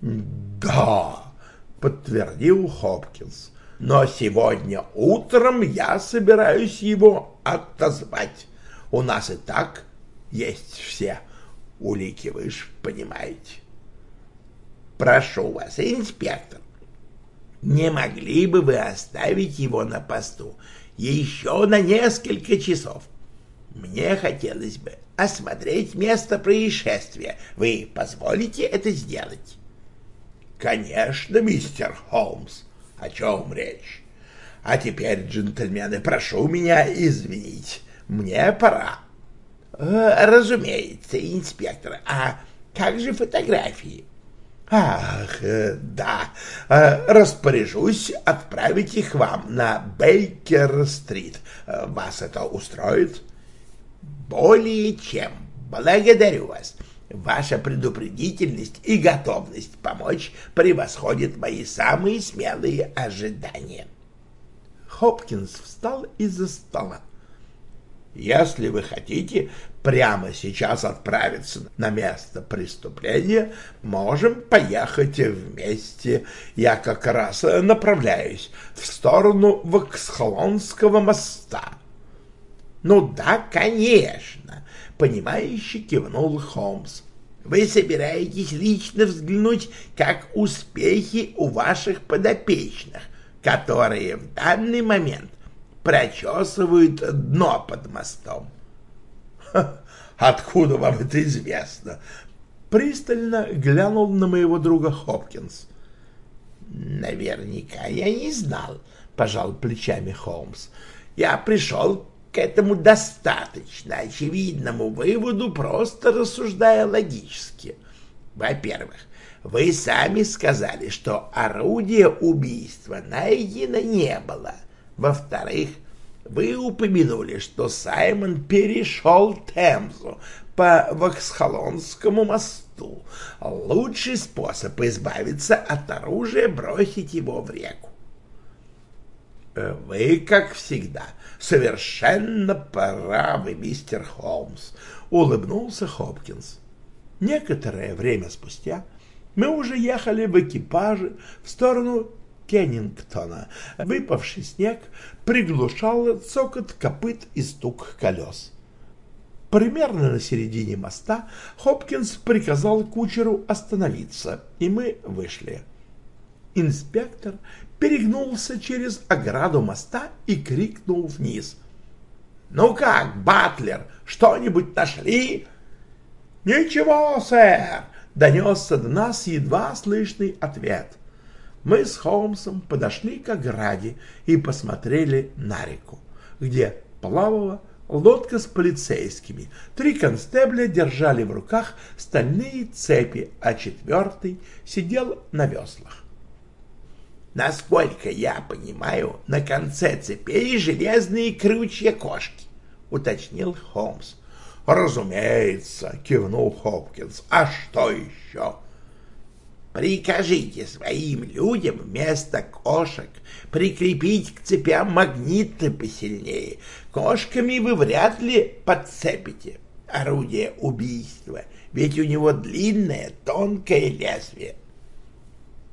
«Да», — подтвердил Хопкинс, «но сегодня утром я собираюсь его отозвать. У нас и так есть все улики, вы ж понимаете». «Прошу вас, инспектор, не могли бы вы оставить его на посту еще на несколько часов? Мне хотелось бы осмотреть место происшествия. Вы позволите это сделать?» «Конечно, мистер Холмс. О чем речь? А теперь, джентльмены, прошу меня извинить. Мне пора». Э, «Разумеется, инспектор. А как же фотографии?» «Ах, э, да. Э, распоряжусь отправить их вам на Бейкер-стрит. Вас это устроит?» «Более чем. Благодарю вас. Ваша предупредительность и готовность помочь превосходят мои самые смелые ожидания. Хопкинс встал из-за стола. Если вы хотите прямо сейчас отправиться на место преступления, можем поехать вместе. Я как раз направляюсь в сторону Воксхолонского моста. Ну да, конечно, понимающе кивнул Холмс. Вы собираетесь лично взглянуть, как успехи у ваших подопечных, которые в данный момент прочесывают дно под мостом. откуда вам это известно? Пристально глянул на моего друга Хопкинс. Наверняка я не знал, пожал плечами Холмс. Я пришел к этому достаточно очевидному выводу, просто рассуждая логически. Во-первых, вы сами сказали, что орудия убийства найдено не было. Во-вторых, вы упомянули, что Саймон перешел Темзу по Воксхолонскому мосту. Лучший способ избавиться от оружия — бросить его в реку. Э, вы, как всегда, совершенно правы, мистер Холмс, улыбнулся Хопкинс. Некоторое время спустя мы уже ехали в экипаже в сторону Кеннингтона. Выпавший снег приглушал цокот копыт и стук колес. Примерно на середине моста Хопкинс приказал кучеру остановиться, и мы вышли. Инспектор перегнулся через ограду моста и крикнул вниз. «Ну как, Батлер, что-нибудь нашли?» «Ничего, сэр!» — донесся до нас едва слышный ответ. Мы с Холмсом подошли к ограде и посмотрели на реку, где плавала лодка с полицейскими. Три констебля держали в руках стальные цепи, а четвертый сидел на веслах. Насколько я понимаю, на конце цепей железные крючья кошки, — уточнил Холмс. — Разумеется, — кивнул Хопкинс. — А что еще? — Прикажите своим людям вместо кошек прикрепить к цепям магниты посильнее. Кошками вы вряд ли подцепите орудие убийства, ведь у него длинное тонкое лезвие.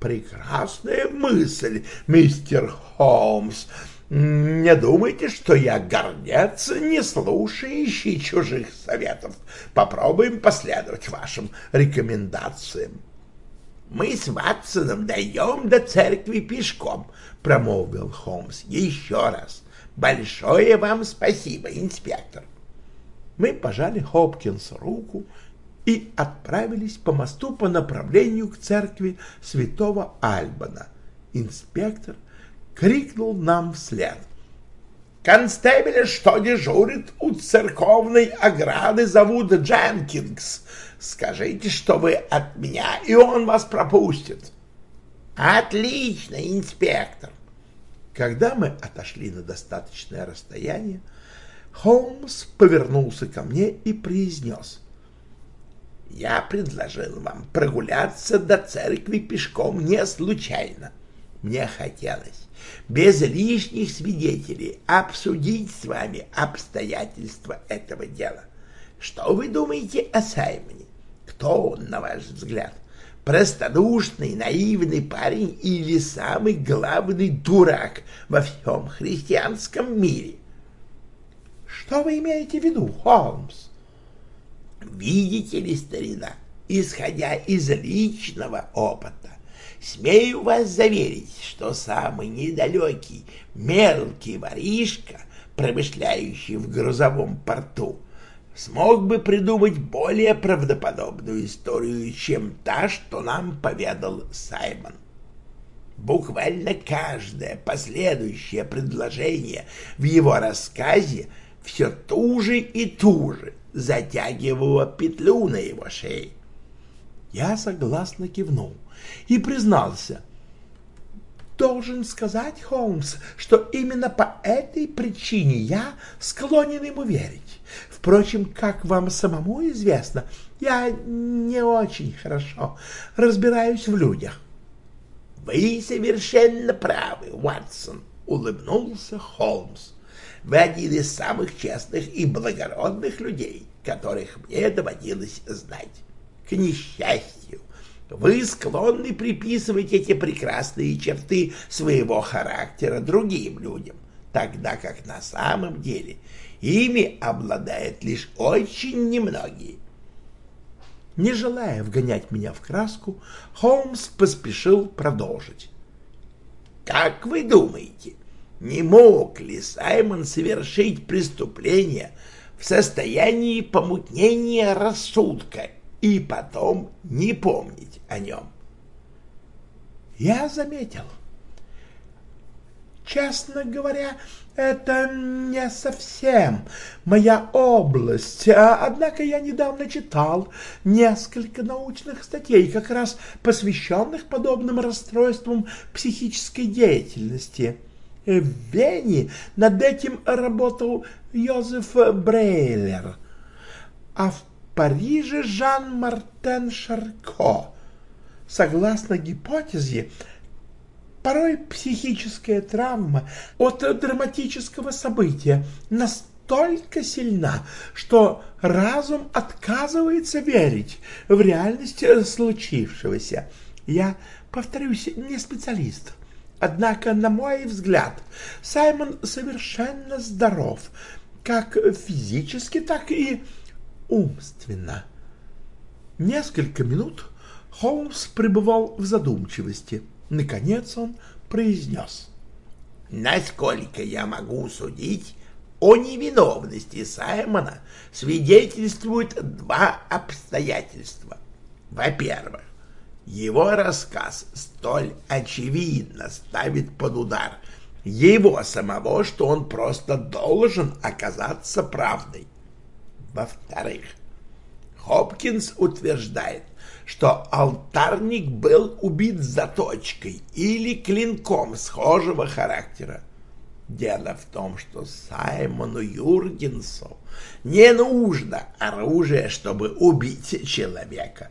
Прекрасная мысль, мистер Холмс. Не думайте, что я гордец, не слушающий чужих советов. Попробуем последовать вашим рекомендациям. Мы с Ватсоном дойдем до церкви пешком, промолвил Холмс. Еще раз. Большое вам спасибо, инспектор. Мы пожали Хопкинс руку и отправились по мосту по направлению к церкви святого Альбана. Инспектор крикнул нам вслед. «Констебеля, что дежурит у церковной ограды, зовут Дженкинс. Скажите, что вы от меня, и он вас пропустит». «Отлично, инспектор!» Когда мы отошли на достаточное расстояние, Холмс повернулся ко мне и произнес. «Я предложил вам прогуляться до церкви пешком не случайно. Мне хотелось без лишних свидетелей обсудить с вами обстоятельства этого дела. Что вы думаете о Саймоне? Кто он, на ваш взгляд? Простодушный, наивный парень или самый главный дурак во всем христианском мире? Что вы имеете в виду, Холмс? Видите ли, старина, исходя из личного опыта, смею вас заверить, что самый недалекий, мелкий воришка, промышляющий в грузовом порту, смог бы придумать более правдоподобную историю, чем та, что нам поведал Саймон. Буквально каждое последующее предложение в его рассказе все туже и туже затягивало петлю на его шее. Я согласно кивнул и признался. Должен сказать, Холмс, что именно по этой причине я склонен ему верить. Впрочем, как вам самому известно, я не очень хорошо разбираюсь в людях. — Вы совершенно правы, Ватсон, — улыбнулся Холмс. — Вы один из самых честных и благородных людей, которых мне доводилось знать. К несчастью, вы склонны приписывать эти прекрасные черты своего характера другим людям, тогда как на самом деле ими обладают лишь очень немногие. Не желая вгонять меня в краску, Холмс поспешил продолжить. «Как вы думаете, не мог ли Саймон совершить преступление в состоянии помутнения рассудка и потом не помнить о нем. Я заметил. Честно говоря, это не совсем моя область, а, однако я недавно читал несколько научных статей, как раз посвященных подобным расстройствам психической деятельности. В Вене над этим работал Йозеф Брейлер, а в Париже Жан-Мартен Шарко. Согласно гипотезе, порой психическая травма от драматического события настолько сильна, что разум отказывается верить в реальность случившегося. Я, повторюсь, не специалист. Однако, на мой взгляд, Саймон совершенно здоров, как физически, так и умственно. Несколько минут Холмс пребывал в задумчивости. Наконец он произнес. «Насколько я могу судить, о невиновности Саймона свидетельствуют два обстоятельства. Во-первых, его рассказ столь очевидно ставит под удар его самого, что он просто должен оказаться правдой. Во-вторых, Хопкинс утверждает, что алтарник был убит заточкой или клинком схожего характера. Дело в том, что Саймону Юргенсу не нужно оружие, чтобы убить человека.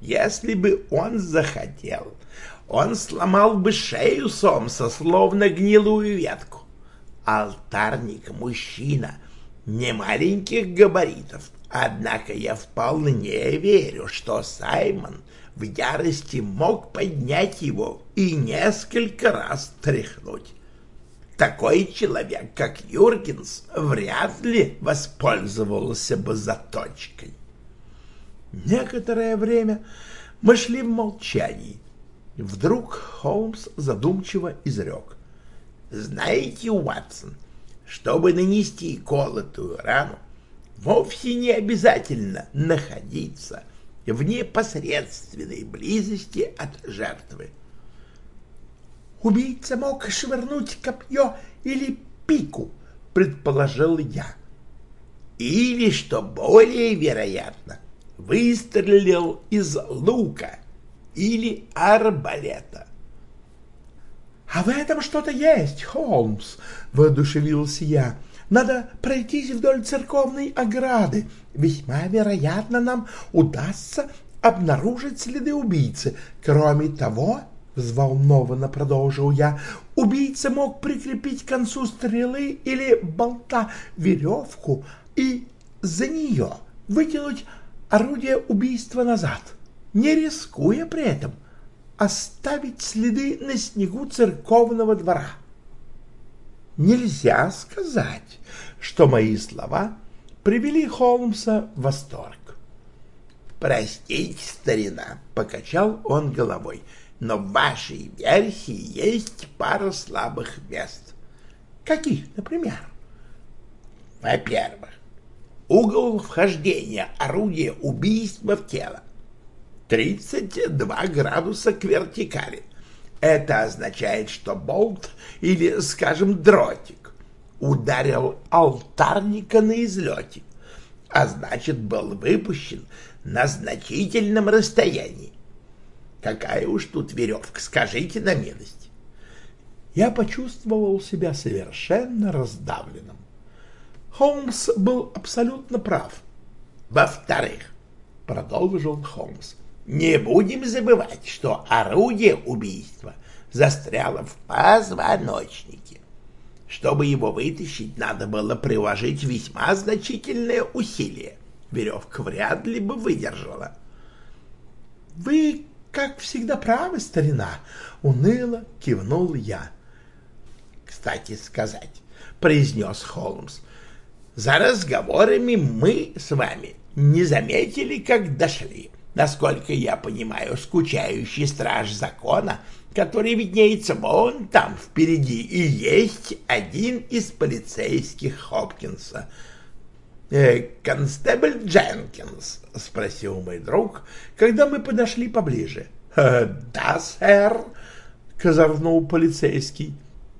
Если бы он захотел, он сломал бы шею Сомса, словно гнилую ветку. Алтарник — мужчина — не маленьких габаритов, однако я вполне верю, что Саймон в ярости мог поднять его и несколько раз тряхнуть. Такой человек, как Юргенс, вряд ли воспользовался бы заточкой. Некоторое время мы шли в молчании. Вдруг Холмс задумчиво изрек. «Знаете, Уатсон, — чтобы нанести колотую рану, вовсе не обязательно находиться в непосредственной близости от жертвы. «Убийца мог швырнуть копье или пику», — предположил я. «Или, что более вероятно, выстрелил из лука или арбалета. — А в этом что-то есть, Холмс, — воодушевился я. Надо пройтись вдоль церковной ограды. Весьма вероятно, нам удастся обнаружить следы убийцы. Кроме того, — взволнованно продолжил я, — убийца мог прикрепить к концу стрелы или болта веревку и за нее вытянуть орудие убийства назад, не рискуя при этом оставить следы на снегу церковного двора. Нельзя сказать, что мои слова привели Холмса в восторг. «Простите, старина», — покачал он головой, — «но в вашей версии есть пара слабых мест». «Каких, например?» «Во-первых, угол вхождения орудия убийства в тело 32 градуса к вертикали. Это означает, что болт или, скажем, дротик ударил алтарника на излете, а значит, был выпущен на значительном расстоянии. Какая уж тут веревка, скажите на милость. Я почувствовал себя совершенно раздавленным. Холмс был абсолютно прав. Во-вторых, продолжил Холмс, не будем забывать, что орудие убийства застряло в позвоночнике. Чтобы его вытащить, надо было приложить весьма значительные усилия. Веревка вряд ли бы выдержала. — Вы, как всегда, правы, старина, — уныло кивнул я. — Кстати сказать, — произнес Холмс, — за разговорами мы с вами не заметили, как дошли. Насколько я понимаю, скучающий страж закона, который виднеется вон там впереди, и есть один из полицейских Хопкинса — «Э, «Констебль Дженкинс?» — спросил мой друг, когда мы подошли поближе. «Э, «Да, сэр», — козырнул полицейский.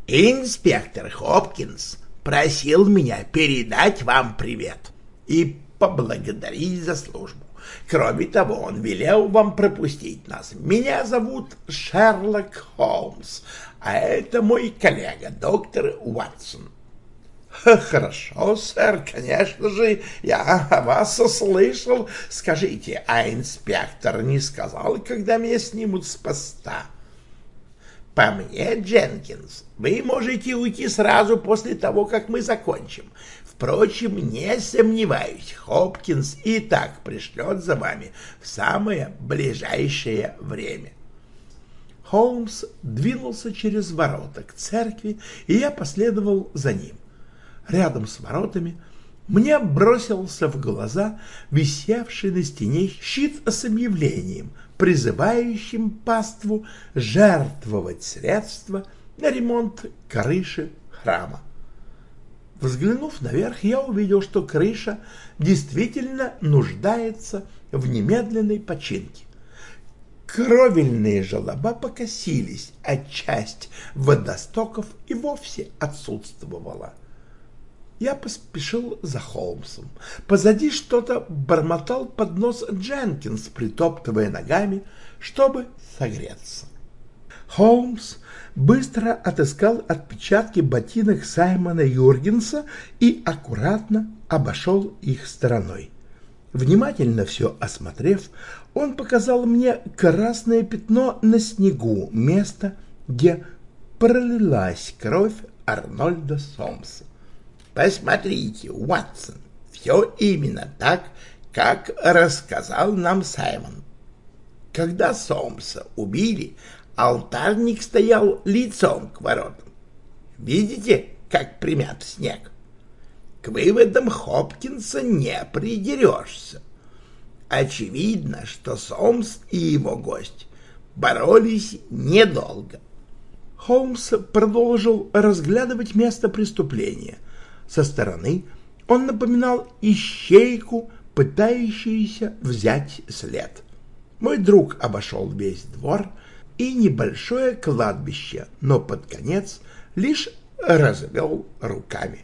«Инспектор Хопкинс просил меня передать вам привет и поблагодарить за службу. Кроме того, он велел вам пропустить нас. Меня зовут Шерлок Холмс, а это мой коллега, доктор Уатсон. Хорошо, сэр, конечно же, я о вас слышал. Скажите, а инспектор не сказал, когда меня снимут с поста? По мне, Дженкинс, вы можете уйти сразу после того, как мы закончим. Впрочем, не сомневаюсь, Хопкинс и так пришлет за вами в самое ближайшее время. Холмс двинулся через ворота к церкви, и я последовал за ним рядом с воротами, мне бросился в глаза висевший на стене щит с объявлением, призывающим паству жертвовать средства на ремонт крыши храма. Взглянув наверх, я увидел, что крыша действительно нуждается в немедленной починке. Кровельные желоба покосились, а часть водостоков и вовсе отсутствовала я поспешил за Холмсом. Позади что-то бормотал под нос Дженкинс, притоптывая ногами, чтобы согреться. Холмс быстро отыскал отпечатки ботинок Саймона Юргенса и аккуратно обошел их стороной. Внимательно все осмотрев, он показал мне красное пятно на снегу, место, где пролилась кровь Арнольда Сомса. Посмотрите, Уатсон, все именно так, как рассказал нам Саймон. Когда Сомса убили, алтарник стоял лицом к воротам. Видите, как примят снег? К выводам Хопкинса не придерешься. Очевидно, что Сомс и его гость боролись недолго. Холмс продолжил разглядывать место преступления — со стороны он напоминал ищейку, пытающуюся взять след. Мой друг обошел весь двор и небольшое кладбище, но под конец лишь развел руками.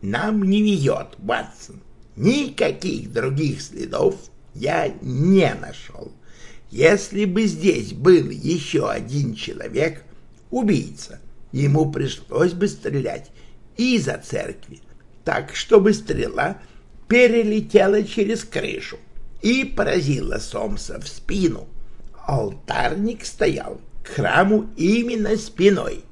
«Нам не везет, Ватсон. Никаких других следов я не нашел. Если бы здесь был еще один человек, убийца, ему пришлось бы стрелять и за церкви, так, чтобы стрела перелетела через крышу и поразила Сомса в спину. Алтарник стоял к храму именно спиной.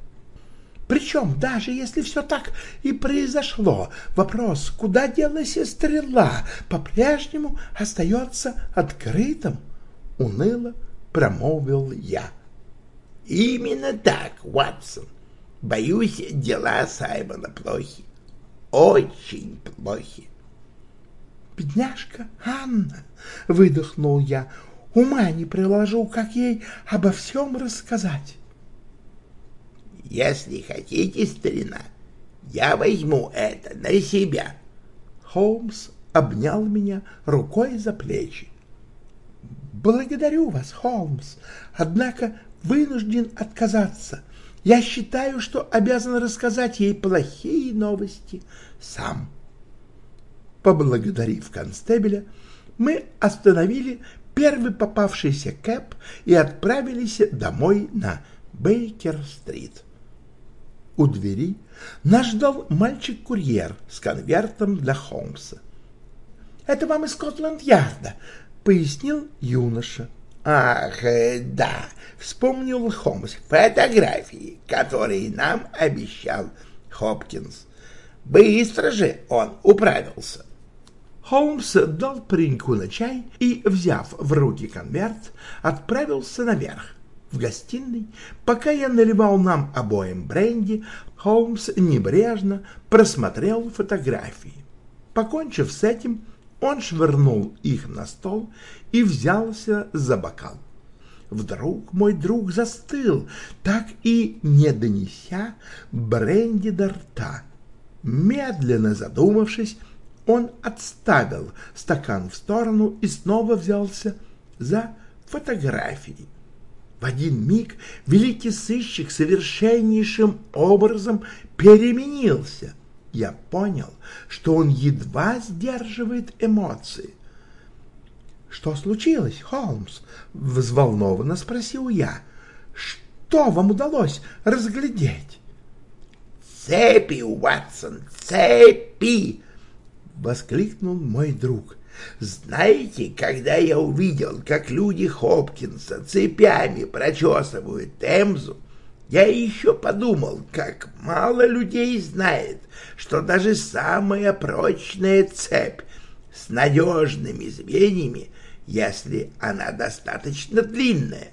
Причем, даже если все так и произошло, вопрос, куда делась стрела, по-прежнему остается открытым, — уныло промолвил я. — Именно так, Ватсон. Боюсь, дела Саймона плохи. Очень плохи. «Бедняжка Анна!» — выдохнул я. «Ума не приложу, как ей обо всем рассказать». «Если хотите, старина, я возьму это на себя». Холмс обнял меня рукой за плечи. «Благодарю вас, Холмс, однако вынужден отказаться. Я считаю, что обязан рассказать ей плохие новости сам». Поблагодарив констебеля, мы остановили первый попавшийся кэп и отправились домой на Бейкер-стрит. У двери нас ждал мальчик-курьер с конвертом для Холмса. «Это вам из Скотланд-Ярда», — пояснил юноша. «Ах, э, да», — вспомнил Холмс, — «фотографии, которые нам обещал Хопкинс. Быстро же он управился». Холмс дал пареньку на чай и, взяв в руки конверт, отправился наверх. В гостиной, пока я наливал нам обоим бренди, Холмс небрежно просмотрел фотографии. Покончив с этим, он швырнул их на стол и взялся за бокал. Вдруг мой друг застыл, так и не донеся бренди до рта. Медленно задумавшись, он отставил стакан в сторону и снова взялся за фотографии. В один миг великий сыщик совершеннейшим образом переменился. Я понял, что он едва сдерживает эмоции. — Что случилось, Холмс? — взволнованно спросил я. — Что вам удалось разглядеть? — Цепи, Уатсон, цепи! — воскликнул мой друг. «Знаете, когда я увидел, как люди Хопкинса цепями прочесывают Темзу, я еще подумал, как мало людей знает, что даже самая прочная цепь с надежными звеньями, если она достаточно длинная,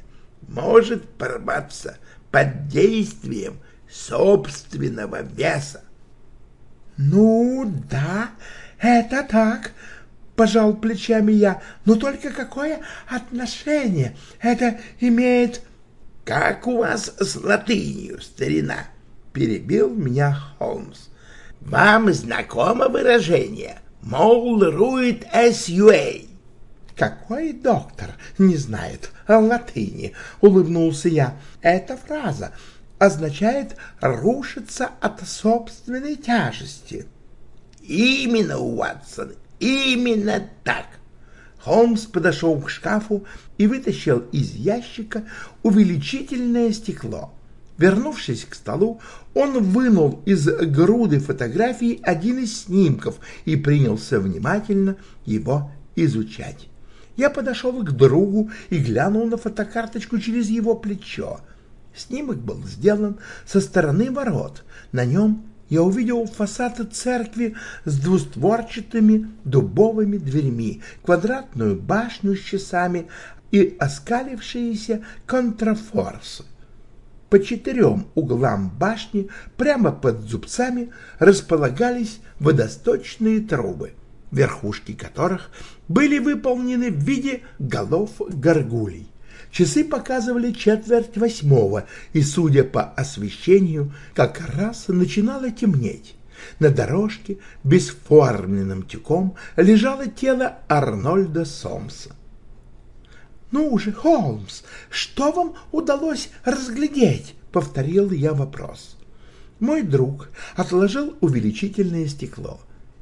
может порваться под действием собственного веса. — Ну, да, «Это так», — пожал плечами я, — «но только какое отношение это имеет...» «Как у вас с латынью, старина?» — перебил меня Холмс. «Вам знакомо выражение «Мол руит эсюэй»?» «Какой доктор не знает латыни?» — улыбнулся я. «Эта фраза означает «рушиться от собственной тяжести». Именно, Уатсон, именно так. Холмс подошел к шкафу и вытащил из ящика увеличительное стекло. Вернувшись к столу, он вынул из груды фотографий один из снимков и принялся внимательно его изучать. Я подошел к другу и глянул на фотокарточку через его плечо. Снимок был сделан со стороны ворот. На нем я увидел фасад церкви с двустворчатыми дубовыми дверьми, квадратную башню с часами и оскалившиеся контрафорсы. По четырем углам башни прямо под зубцами располагались водосточные трубы, верхушки которых были выполнены в виде голов горгулей. Часы показывали четверть восьмого, и, судя по освещению, как раз начинало темнеть. На дорожке бесформенным тюком лежало тело Арнольда Сомса. «Ну же, Холмс, что вам удалось разглядеть?» — повторил я вопрос. Мой друг отложил увеличительное стекло.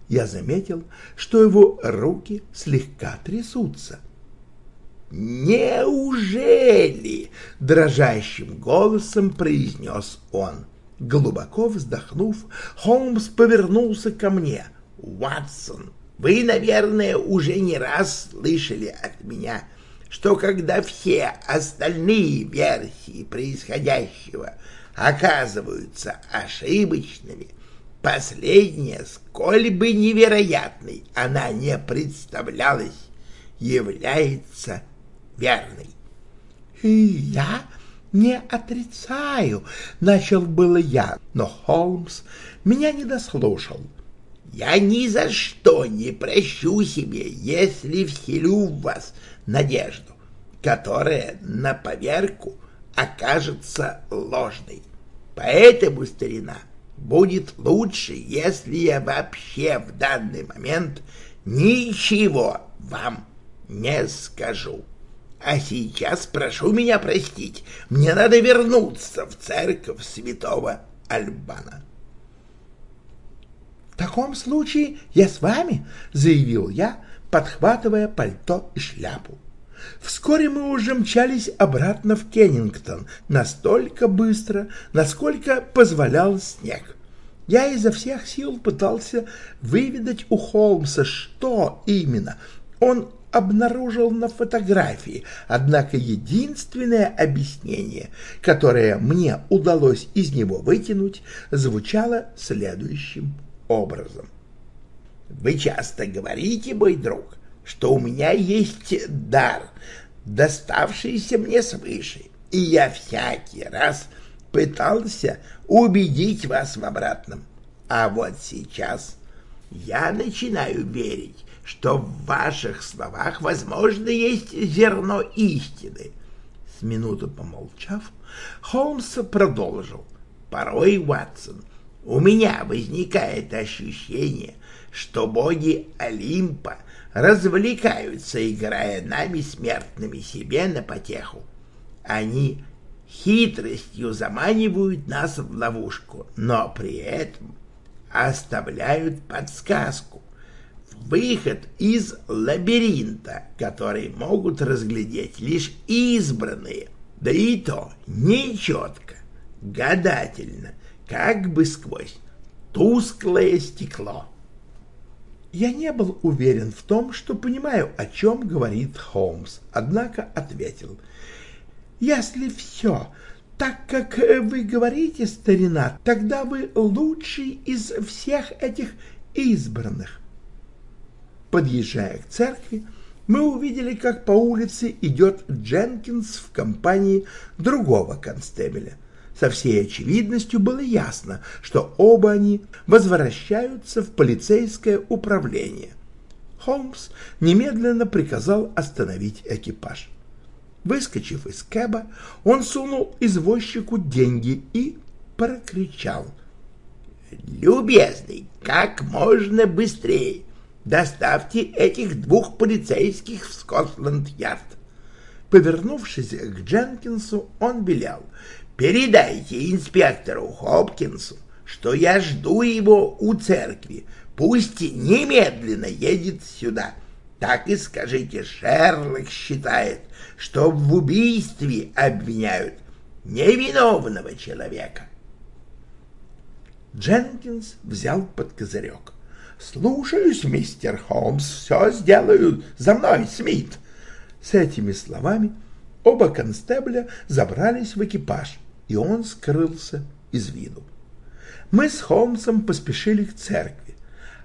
Я заметил, что его руки слегка трясутся. — «Неужели?» — дрожащим голосом произнес он. Глубоко вздохнув, Холмс повернулся ко мне. «Ватсон, вы, наверное, уже не раз слышали от меня, что когда все остальные версии происходящего оказываются ошибочными, последняя, сколь бы невероятной она не представлялась, является верной. — И я не отрицаю, — начал было я, но Холмс меня не дослушал. Я ни за что не прощу себе, если вселю в вас надежду, которая на поверку окажется ложной. Поэтому, старина, будет лучше, если я вообще в данный момент ничего вам не скажу. А сейчас прошу меня простить, мне надо вернуться в церковь святого Альбана. — В таком случае я с вами, — заявил я, подхватывая пальто и шляпу. Вскоре мы уже мчались обратно в Кеннингтон настолько быстро, насколько позволял снег. Я изо всех сил пытался выведать у Холмса, что именно он обнаружил на фотографии, однако единственное объяснение, которое мне удалось из него вытянуть, звучало следующим образом. «Вы часто говорите, мой друг, что у меня есть дар, доставшийся мне свыше, и я всякий раз пытался убедить вас в обратном. А вот сейчас я начинаю верить, что в ваших словах, возможно, есть зерно истины. С минуту помолчав, Холмс продолжил. Порой, Ватсон, у меня возникает ощущение, что боги Олимпа развлекаются, играя нами смертными себе на потеху. Они хитростью заманивают нас в ловушку, но при этом оставляют подсказку, выход из лабиринта, который могут разглядеть лишь избранные, да и то нечетко, гадательно, как бы сквозь тусклое стекло. Я не был уверен в том, что понимаю, о чем говорит Холмс, однако ответил. «Если все так, как вы говорите, старина, тогда вы лучший из всех этих избранных. Подъезжая к церкви, мы увидели, как по улице идет Дженкинс в компании другого констебеля. Со всей очевидностью было ясно, что оба они возвращаются в полицейское управление. Холмс немедленно приказал остановить экипаж. Выскочив из кэба, он сунул извозчику деньги и прокричал. «Любезный, как можно быстрее! Доставьте этих двух полицейских в Скотланд-Ярд. Повернувшись к Дженкинсу, он велел. «Передайте инспектору Хопкинсу, что я жду его у церкви. Пусть немедленно едет сюда. Так и скажите, Шерлок считает, что в убийстве обвиняют невиновного человека». Дженкинс взял под козырек. «Слушаюсь, мистер Холмс, все сделаю за мной, Смит!» С этими словами оба констебля забрались в экипаж, и он скрылся из виду. Мы с Холмсом поспешили к церкви.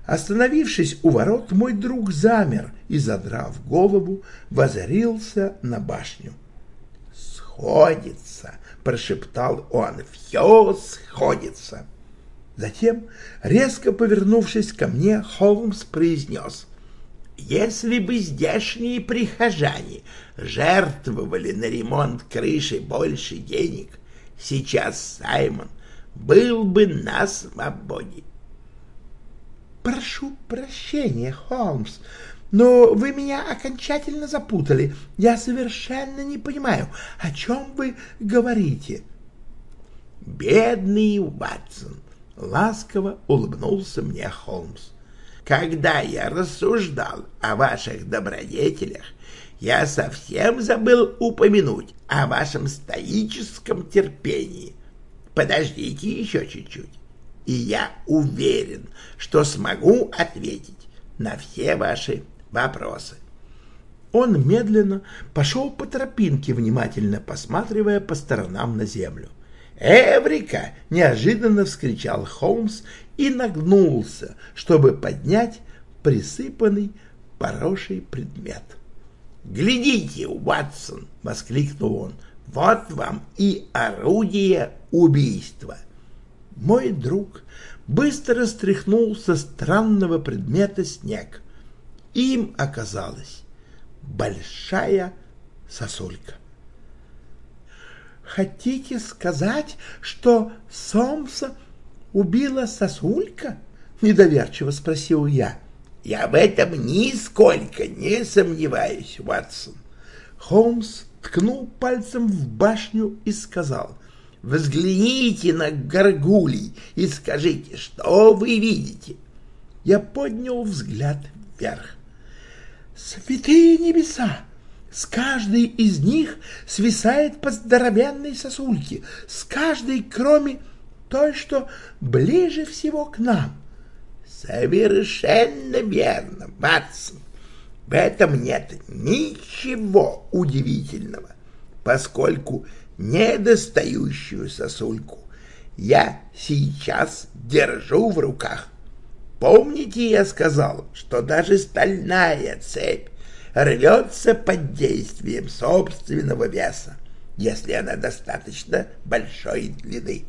Остановившись у ворот, мой друг замер и, задрав голову, возорился на башню. «Сходится!» — прошептал он. «Все сходится!» Затем, резко повернувшись ко мне, Холмс произнес. «Если бы здешние прихожане жертвовали на ремонт крыши больше денег, сейчас Саймон был бы на свободе». «Прошу прощения, Холмс, но вы меня окончательно запутали. Я совершенно не понимаю, о чем вы говорите». «Бедный Ватсон!» Ласково улыбнулся мне Холмс. Когда я рассуждал о ваших добродетелях, я совсем забыл упомянуть о вашем стоическом терпении. Подождите еще чуть-чуть, и я уверен, что смогу ответить на все ваши вопросы. Он медленно пошел по тропинке, внимательно посматривая по сторонам на землю. «Эврика!» — неожиданно вскричал Холмс и нагнулся, чтобы поднять присыпанный порошей предмет. «Глядите, Уатсон!» — воскликнул он. «Вот вам и орудие убийства!» Мой друг быстро стряхнул со странного предмета снег. Им оказалась большая сосулька. «Хотите сказать, что Сомса убила сосулька?» — недоверчиво спросил я. «Я в этом нисколько не сомневаюсь, Ватсон». Холмс ткнул пальцем в башню и сказал, «Взгляните на горгулей и скажите, что вы видите». Я поднял взгляд вверх. «Святые небеса! С каждой из них свисает по здоровенной сосульке, с каждой, кроме той, что ближе всего к нам». «Совершенно верно, Ватсон. В этом нет ничего удивительного, поскольку недостающую сосульку я сейчас держу в руках. Помните, я сказал, что даже стальная цепь рвется под действием собственного веса, если она достаточно большой длины.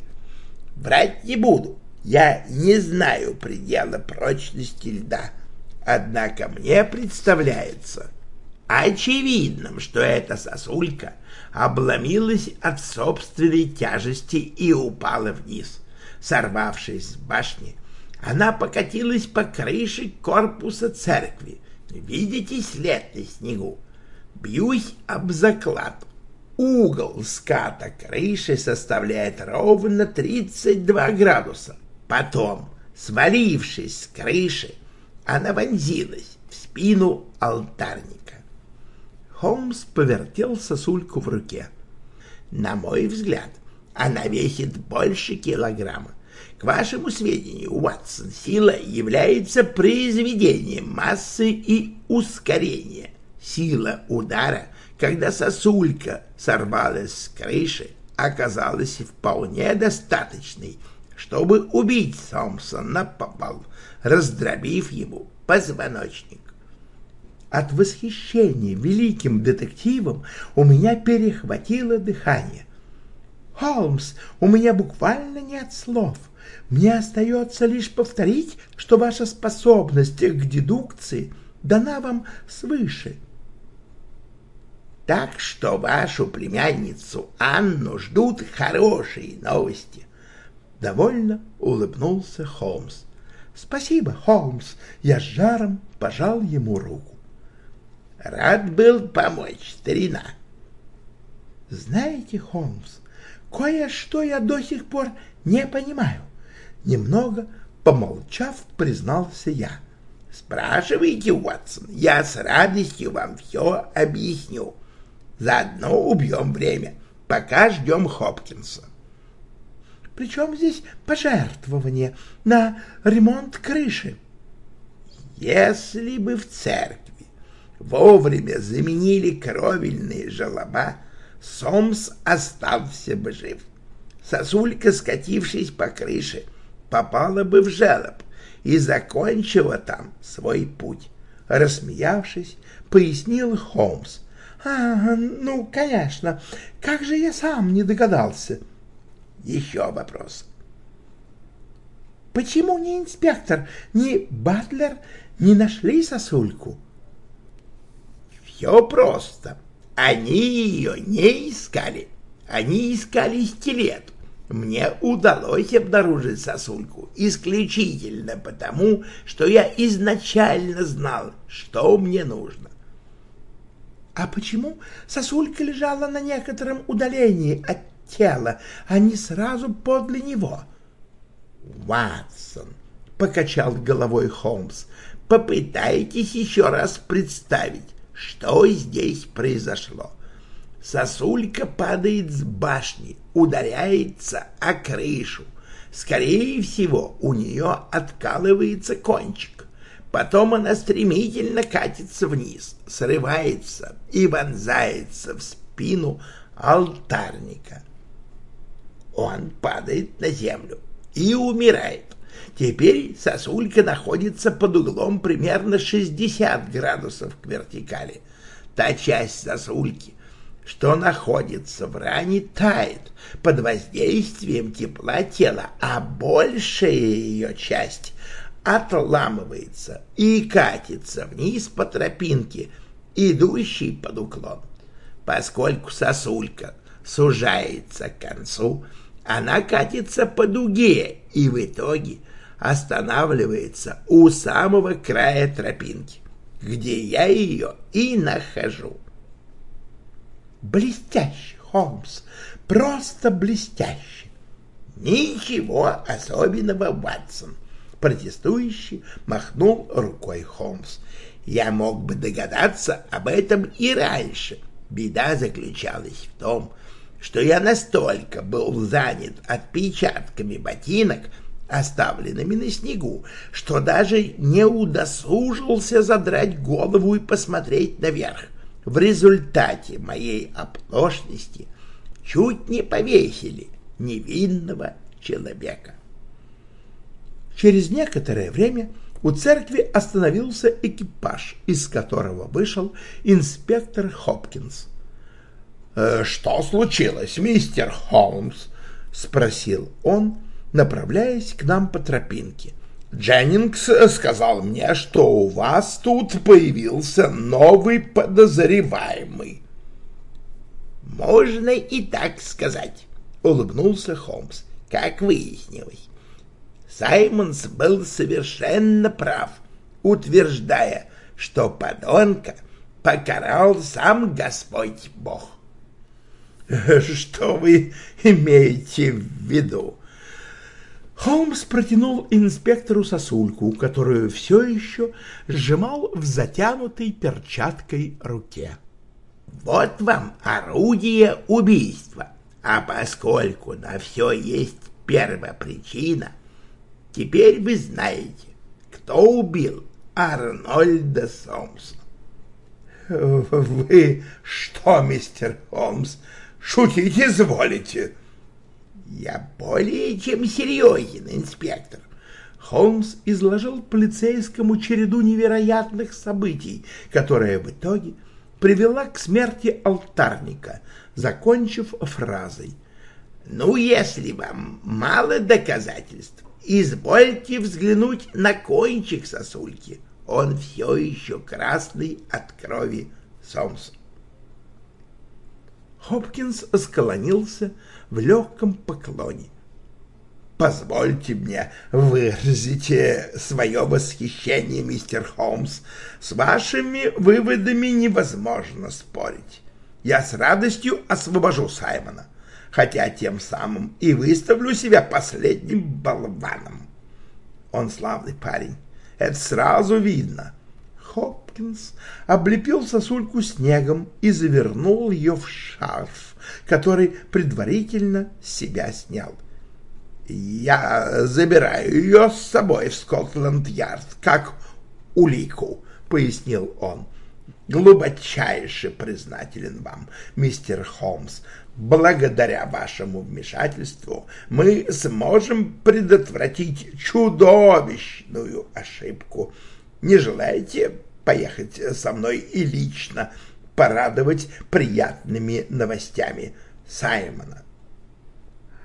Врать не буду, я не знаю предела прочности льда, однако мне представляется очевидным, что эта сосулька обломилась от собственной тяжести и упала вниз, сорвавшись с башни она покатилась по крыше корпуса церкви. Видите след на снегу? Бьюсь об заклад. Угол ската крыши составляет ровно 32 градуса. Потом, свалившись с крыши, она вонзилась в спину алтарника. Холмс повертел сосульку в руке. На мой взгляд, она весит больше килограмма. К вашему сведению, Уатсон, сила является произведением массы и ускорения. Сила удара, когда сосулька сорвалась с крыши, оказалась вполне достаточной, чтобы убить Сомпсона попал, раздробив ему позвоночник. От восхищения великим детективом у меня перехватило дыхание. «Холмс, у меня буквально нет слов. Мне остается лишь повторить, что ваша способность к дедукции дана вам свыше. Так что вашу племянницу Анну ждут хорошие новости. Довольно улыбнулся Холмс. Спасибо, Холмс. Я с жаром пожал ему руку. Рад был помочь, старина. Знаете, Холмс, кое-что я до сих пор не понимаю. Немного помолчав, признался я. «Спрашивайте, Уотсон, я с радостью вам все объясню. Заодно убьем время, пока ждем Хопкинса». «Причем здесь пожертвование на ремонт крыши?» «Если бы в церкви вовремя заменили кровельные желоба, Сомс остался бы жив. Сосулька, скатившись по крыше, — попала бы в желоб и закончила там свой путь. Рассмеявшись, пояснил Холмс. «А, ну, конечно. Как же я сам не догадался?» «Еще вопрос. Почему ни инспектор, ни батлер не нашли сосульку?» «Все просто. Они ее не искали. Они искали стилет мне удалось обнаружить сосульку исключительно потому, что я изначально знал, что мне нужно. А почему сосулька лежала на некотором удалении от тела, а не сразу подле него? Ватсон, покачал головой Холмс, попытайтесь еще раз представить, что здесь произошло. Сосулька падает с башни, ударяется о крышу. Скорее всего, у нее откалывается кончик. Потом она стремительно катится вниз, срывается и вонзается в спину алтарника. Он падает на землю и умирает. Теперь сосулька находится под углом примерно 60 градусов к вертикали. Та часть сосульки, что находится в ране, тает под воздействием тепла тела, а большая ее часть отламывается и катится вниз по тропинке, идущей под уклон. Поскольку сосулька сужается к концу, она катится по дуге и в итоге останавливается у самого края тропинки, где я ее и нахожу. Блестяще, Холмс, просто блестяще. Ничего особенного, Ватсон. Протестующий махнул рукой Холмс. Я мог бы догадаться об этом и раньше. Беда заключалась в том, что я настолько был занят отпечатками ботинок, оставленными на снегу, что даже не удосужился задрать голову и посмотреть наверх. В результате моей оплошности чуть не повесили невинного человека. Через некоторое время у церкви остановился экипаж, из которого вышел инспектор Хопкинс. «Э, «Что случилось, мистер Холмс?» — спросил он, направляясь к нам по тропинке. «Дженнингс сказал мне, что у вас тут появился новый подозреваемый». «Можно и так сказать», — улыбнулся Холмс, — «как выяснилось. Саймонс был совершенно прав, утверждая, что подонка покарал сам Господь Бог. Что вы имеете в виду? Холмс протянул инспектору сосульку, которую все еще сжимал в затянутой перчаткой руке. «Вот вам орудие убийства, а поскольку на все есть первопричина, Теперь вы знаете, кто убил Арнольда Сомса. Вы что, мистер Холмс, шутить изволите? Я более чем серьезен, инспектор. Холмс изложил полицейскому череду невероятных событий, которая в итоге привела к смерти алтарника, закончив фразой «Ну, если вам мало доказательств, Извольте взглянуть на кончик сосульки. Он все еще красный от крови Сомса. Хопкинс склонился в легком поклоне. «Позвольте мне выразить э, свое восхищение, мистер Холмс. С вашими выводами невозможно спорить. Я с радостью освобожу Саймона хотя тем самым и выставлю себя последним болваном. Он славный парень, это сразу видно. Хопкинс облепил сосульку снегом и завернул ее в шарф, который предварительно себя снял. «Я забираю ее с собой в Скотланд-Ярд, как улику», — пояснил он. «Глубочайше признателен вам, мистер Холмс, Благодаря вашему вмешательству мы сможем предотвратить чудовищную ошибку. Не желаете поехать со мной и лично порадовать приятными новостями Саймона?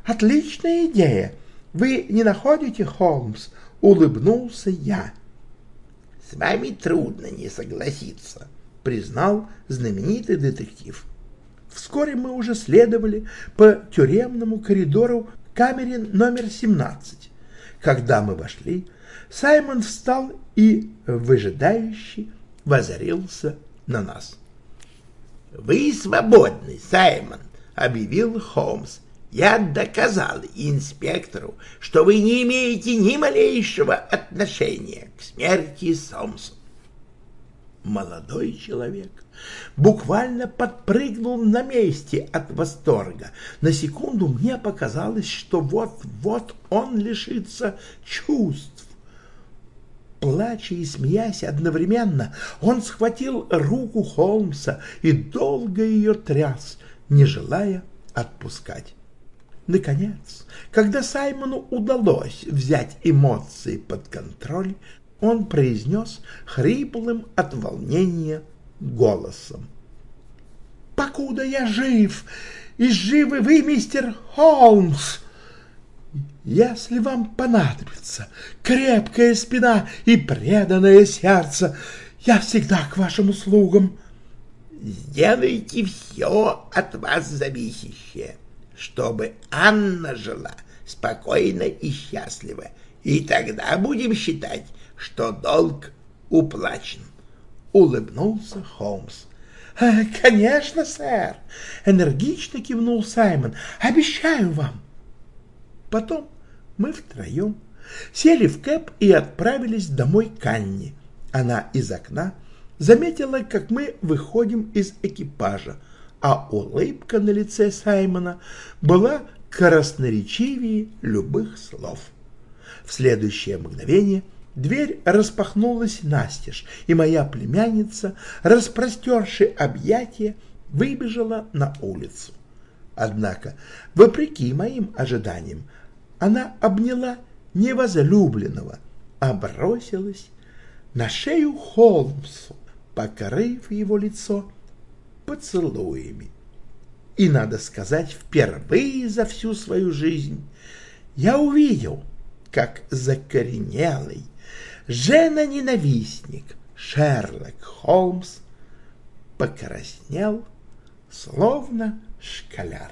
Отличная идея. Вы не находите, Холмс? Улыбнулся я. С вами трудно не согласиться, признал знаменитый детектив. Вскоре мы уже следовали по тюремному коридору камере номер 17. Когда мы вошли, Саймон встал и, выжидающий, возорился на нас. «Вы свободны, Саймон», — объявил Холмс. «Я доказал инспектору, что вы не имеете ни малейшего отношения к смерти Сомса». Молодой человек буквально подпрыгнул на месте от восторга. На секунду мне показалось, что вот-вот он лишится чувств. Плача и смеясь одновременно, он схватил руку Холмса и долго ее тряс, не желая отпускать. Наконец, когда Саймону удалось взять эмоции под контроль, он произнес хриплым от волнения голосом. «Покуда я жив, и живы вы, мистер Холмс, если вам понадобится крепкая спина и преданное сердце, я всегда к вашим услугам». «Сделайте все от вас зависящее, чтобы Анна жила спокойно и счастливо, и тогда будем считать, что долг уплачен. Улыбнулся Холмс. «Э, «Конечно, сэр!» — энергично кивнул Саймон. «Обещаю вам!» Потом мы втроем сели в кэп и отправились домой к Анне. Она из окна заметила, как мы выходим из экипажа, а улыбка на лице Саймона была красноречивее любых слов. В следующее мгновение — Дверь распахнулась настежь, и моя племянница, распростерши объятия, выбежала на улицу. Однако, вопреки моим ожиданиям, она обняла невозлюбленного, а бросилась на шею Холмсу, покрыв его лицо поцелуями. И, надо сказать, впервые за всю свою жизнь я увидел, как закоренелый, жена-ненавистник Шерлок Холмс покраснел, словно шкаляр.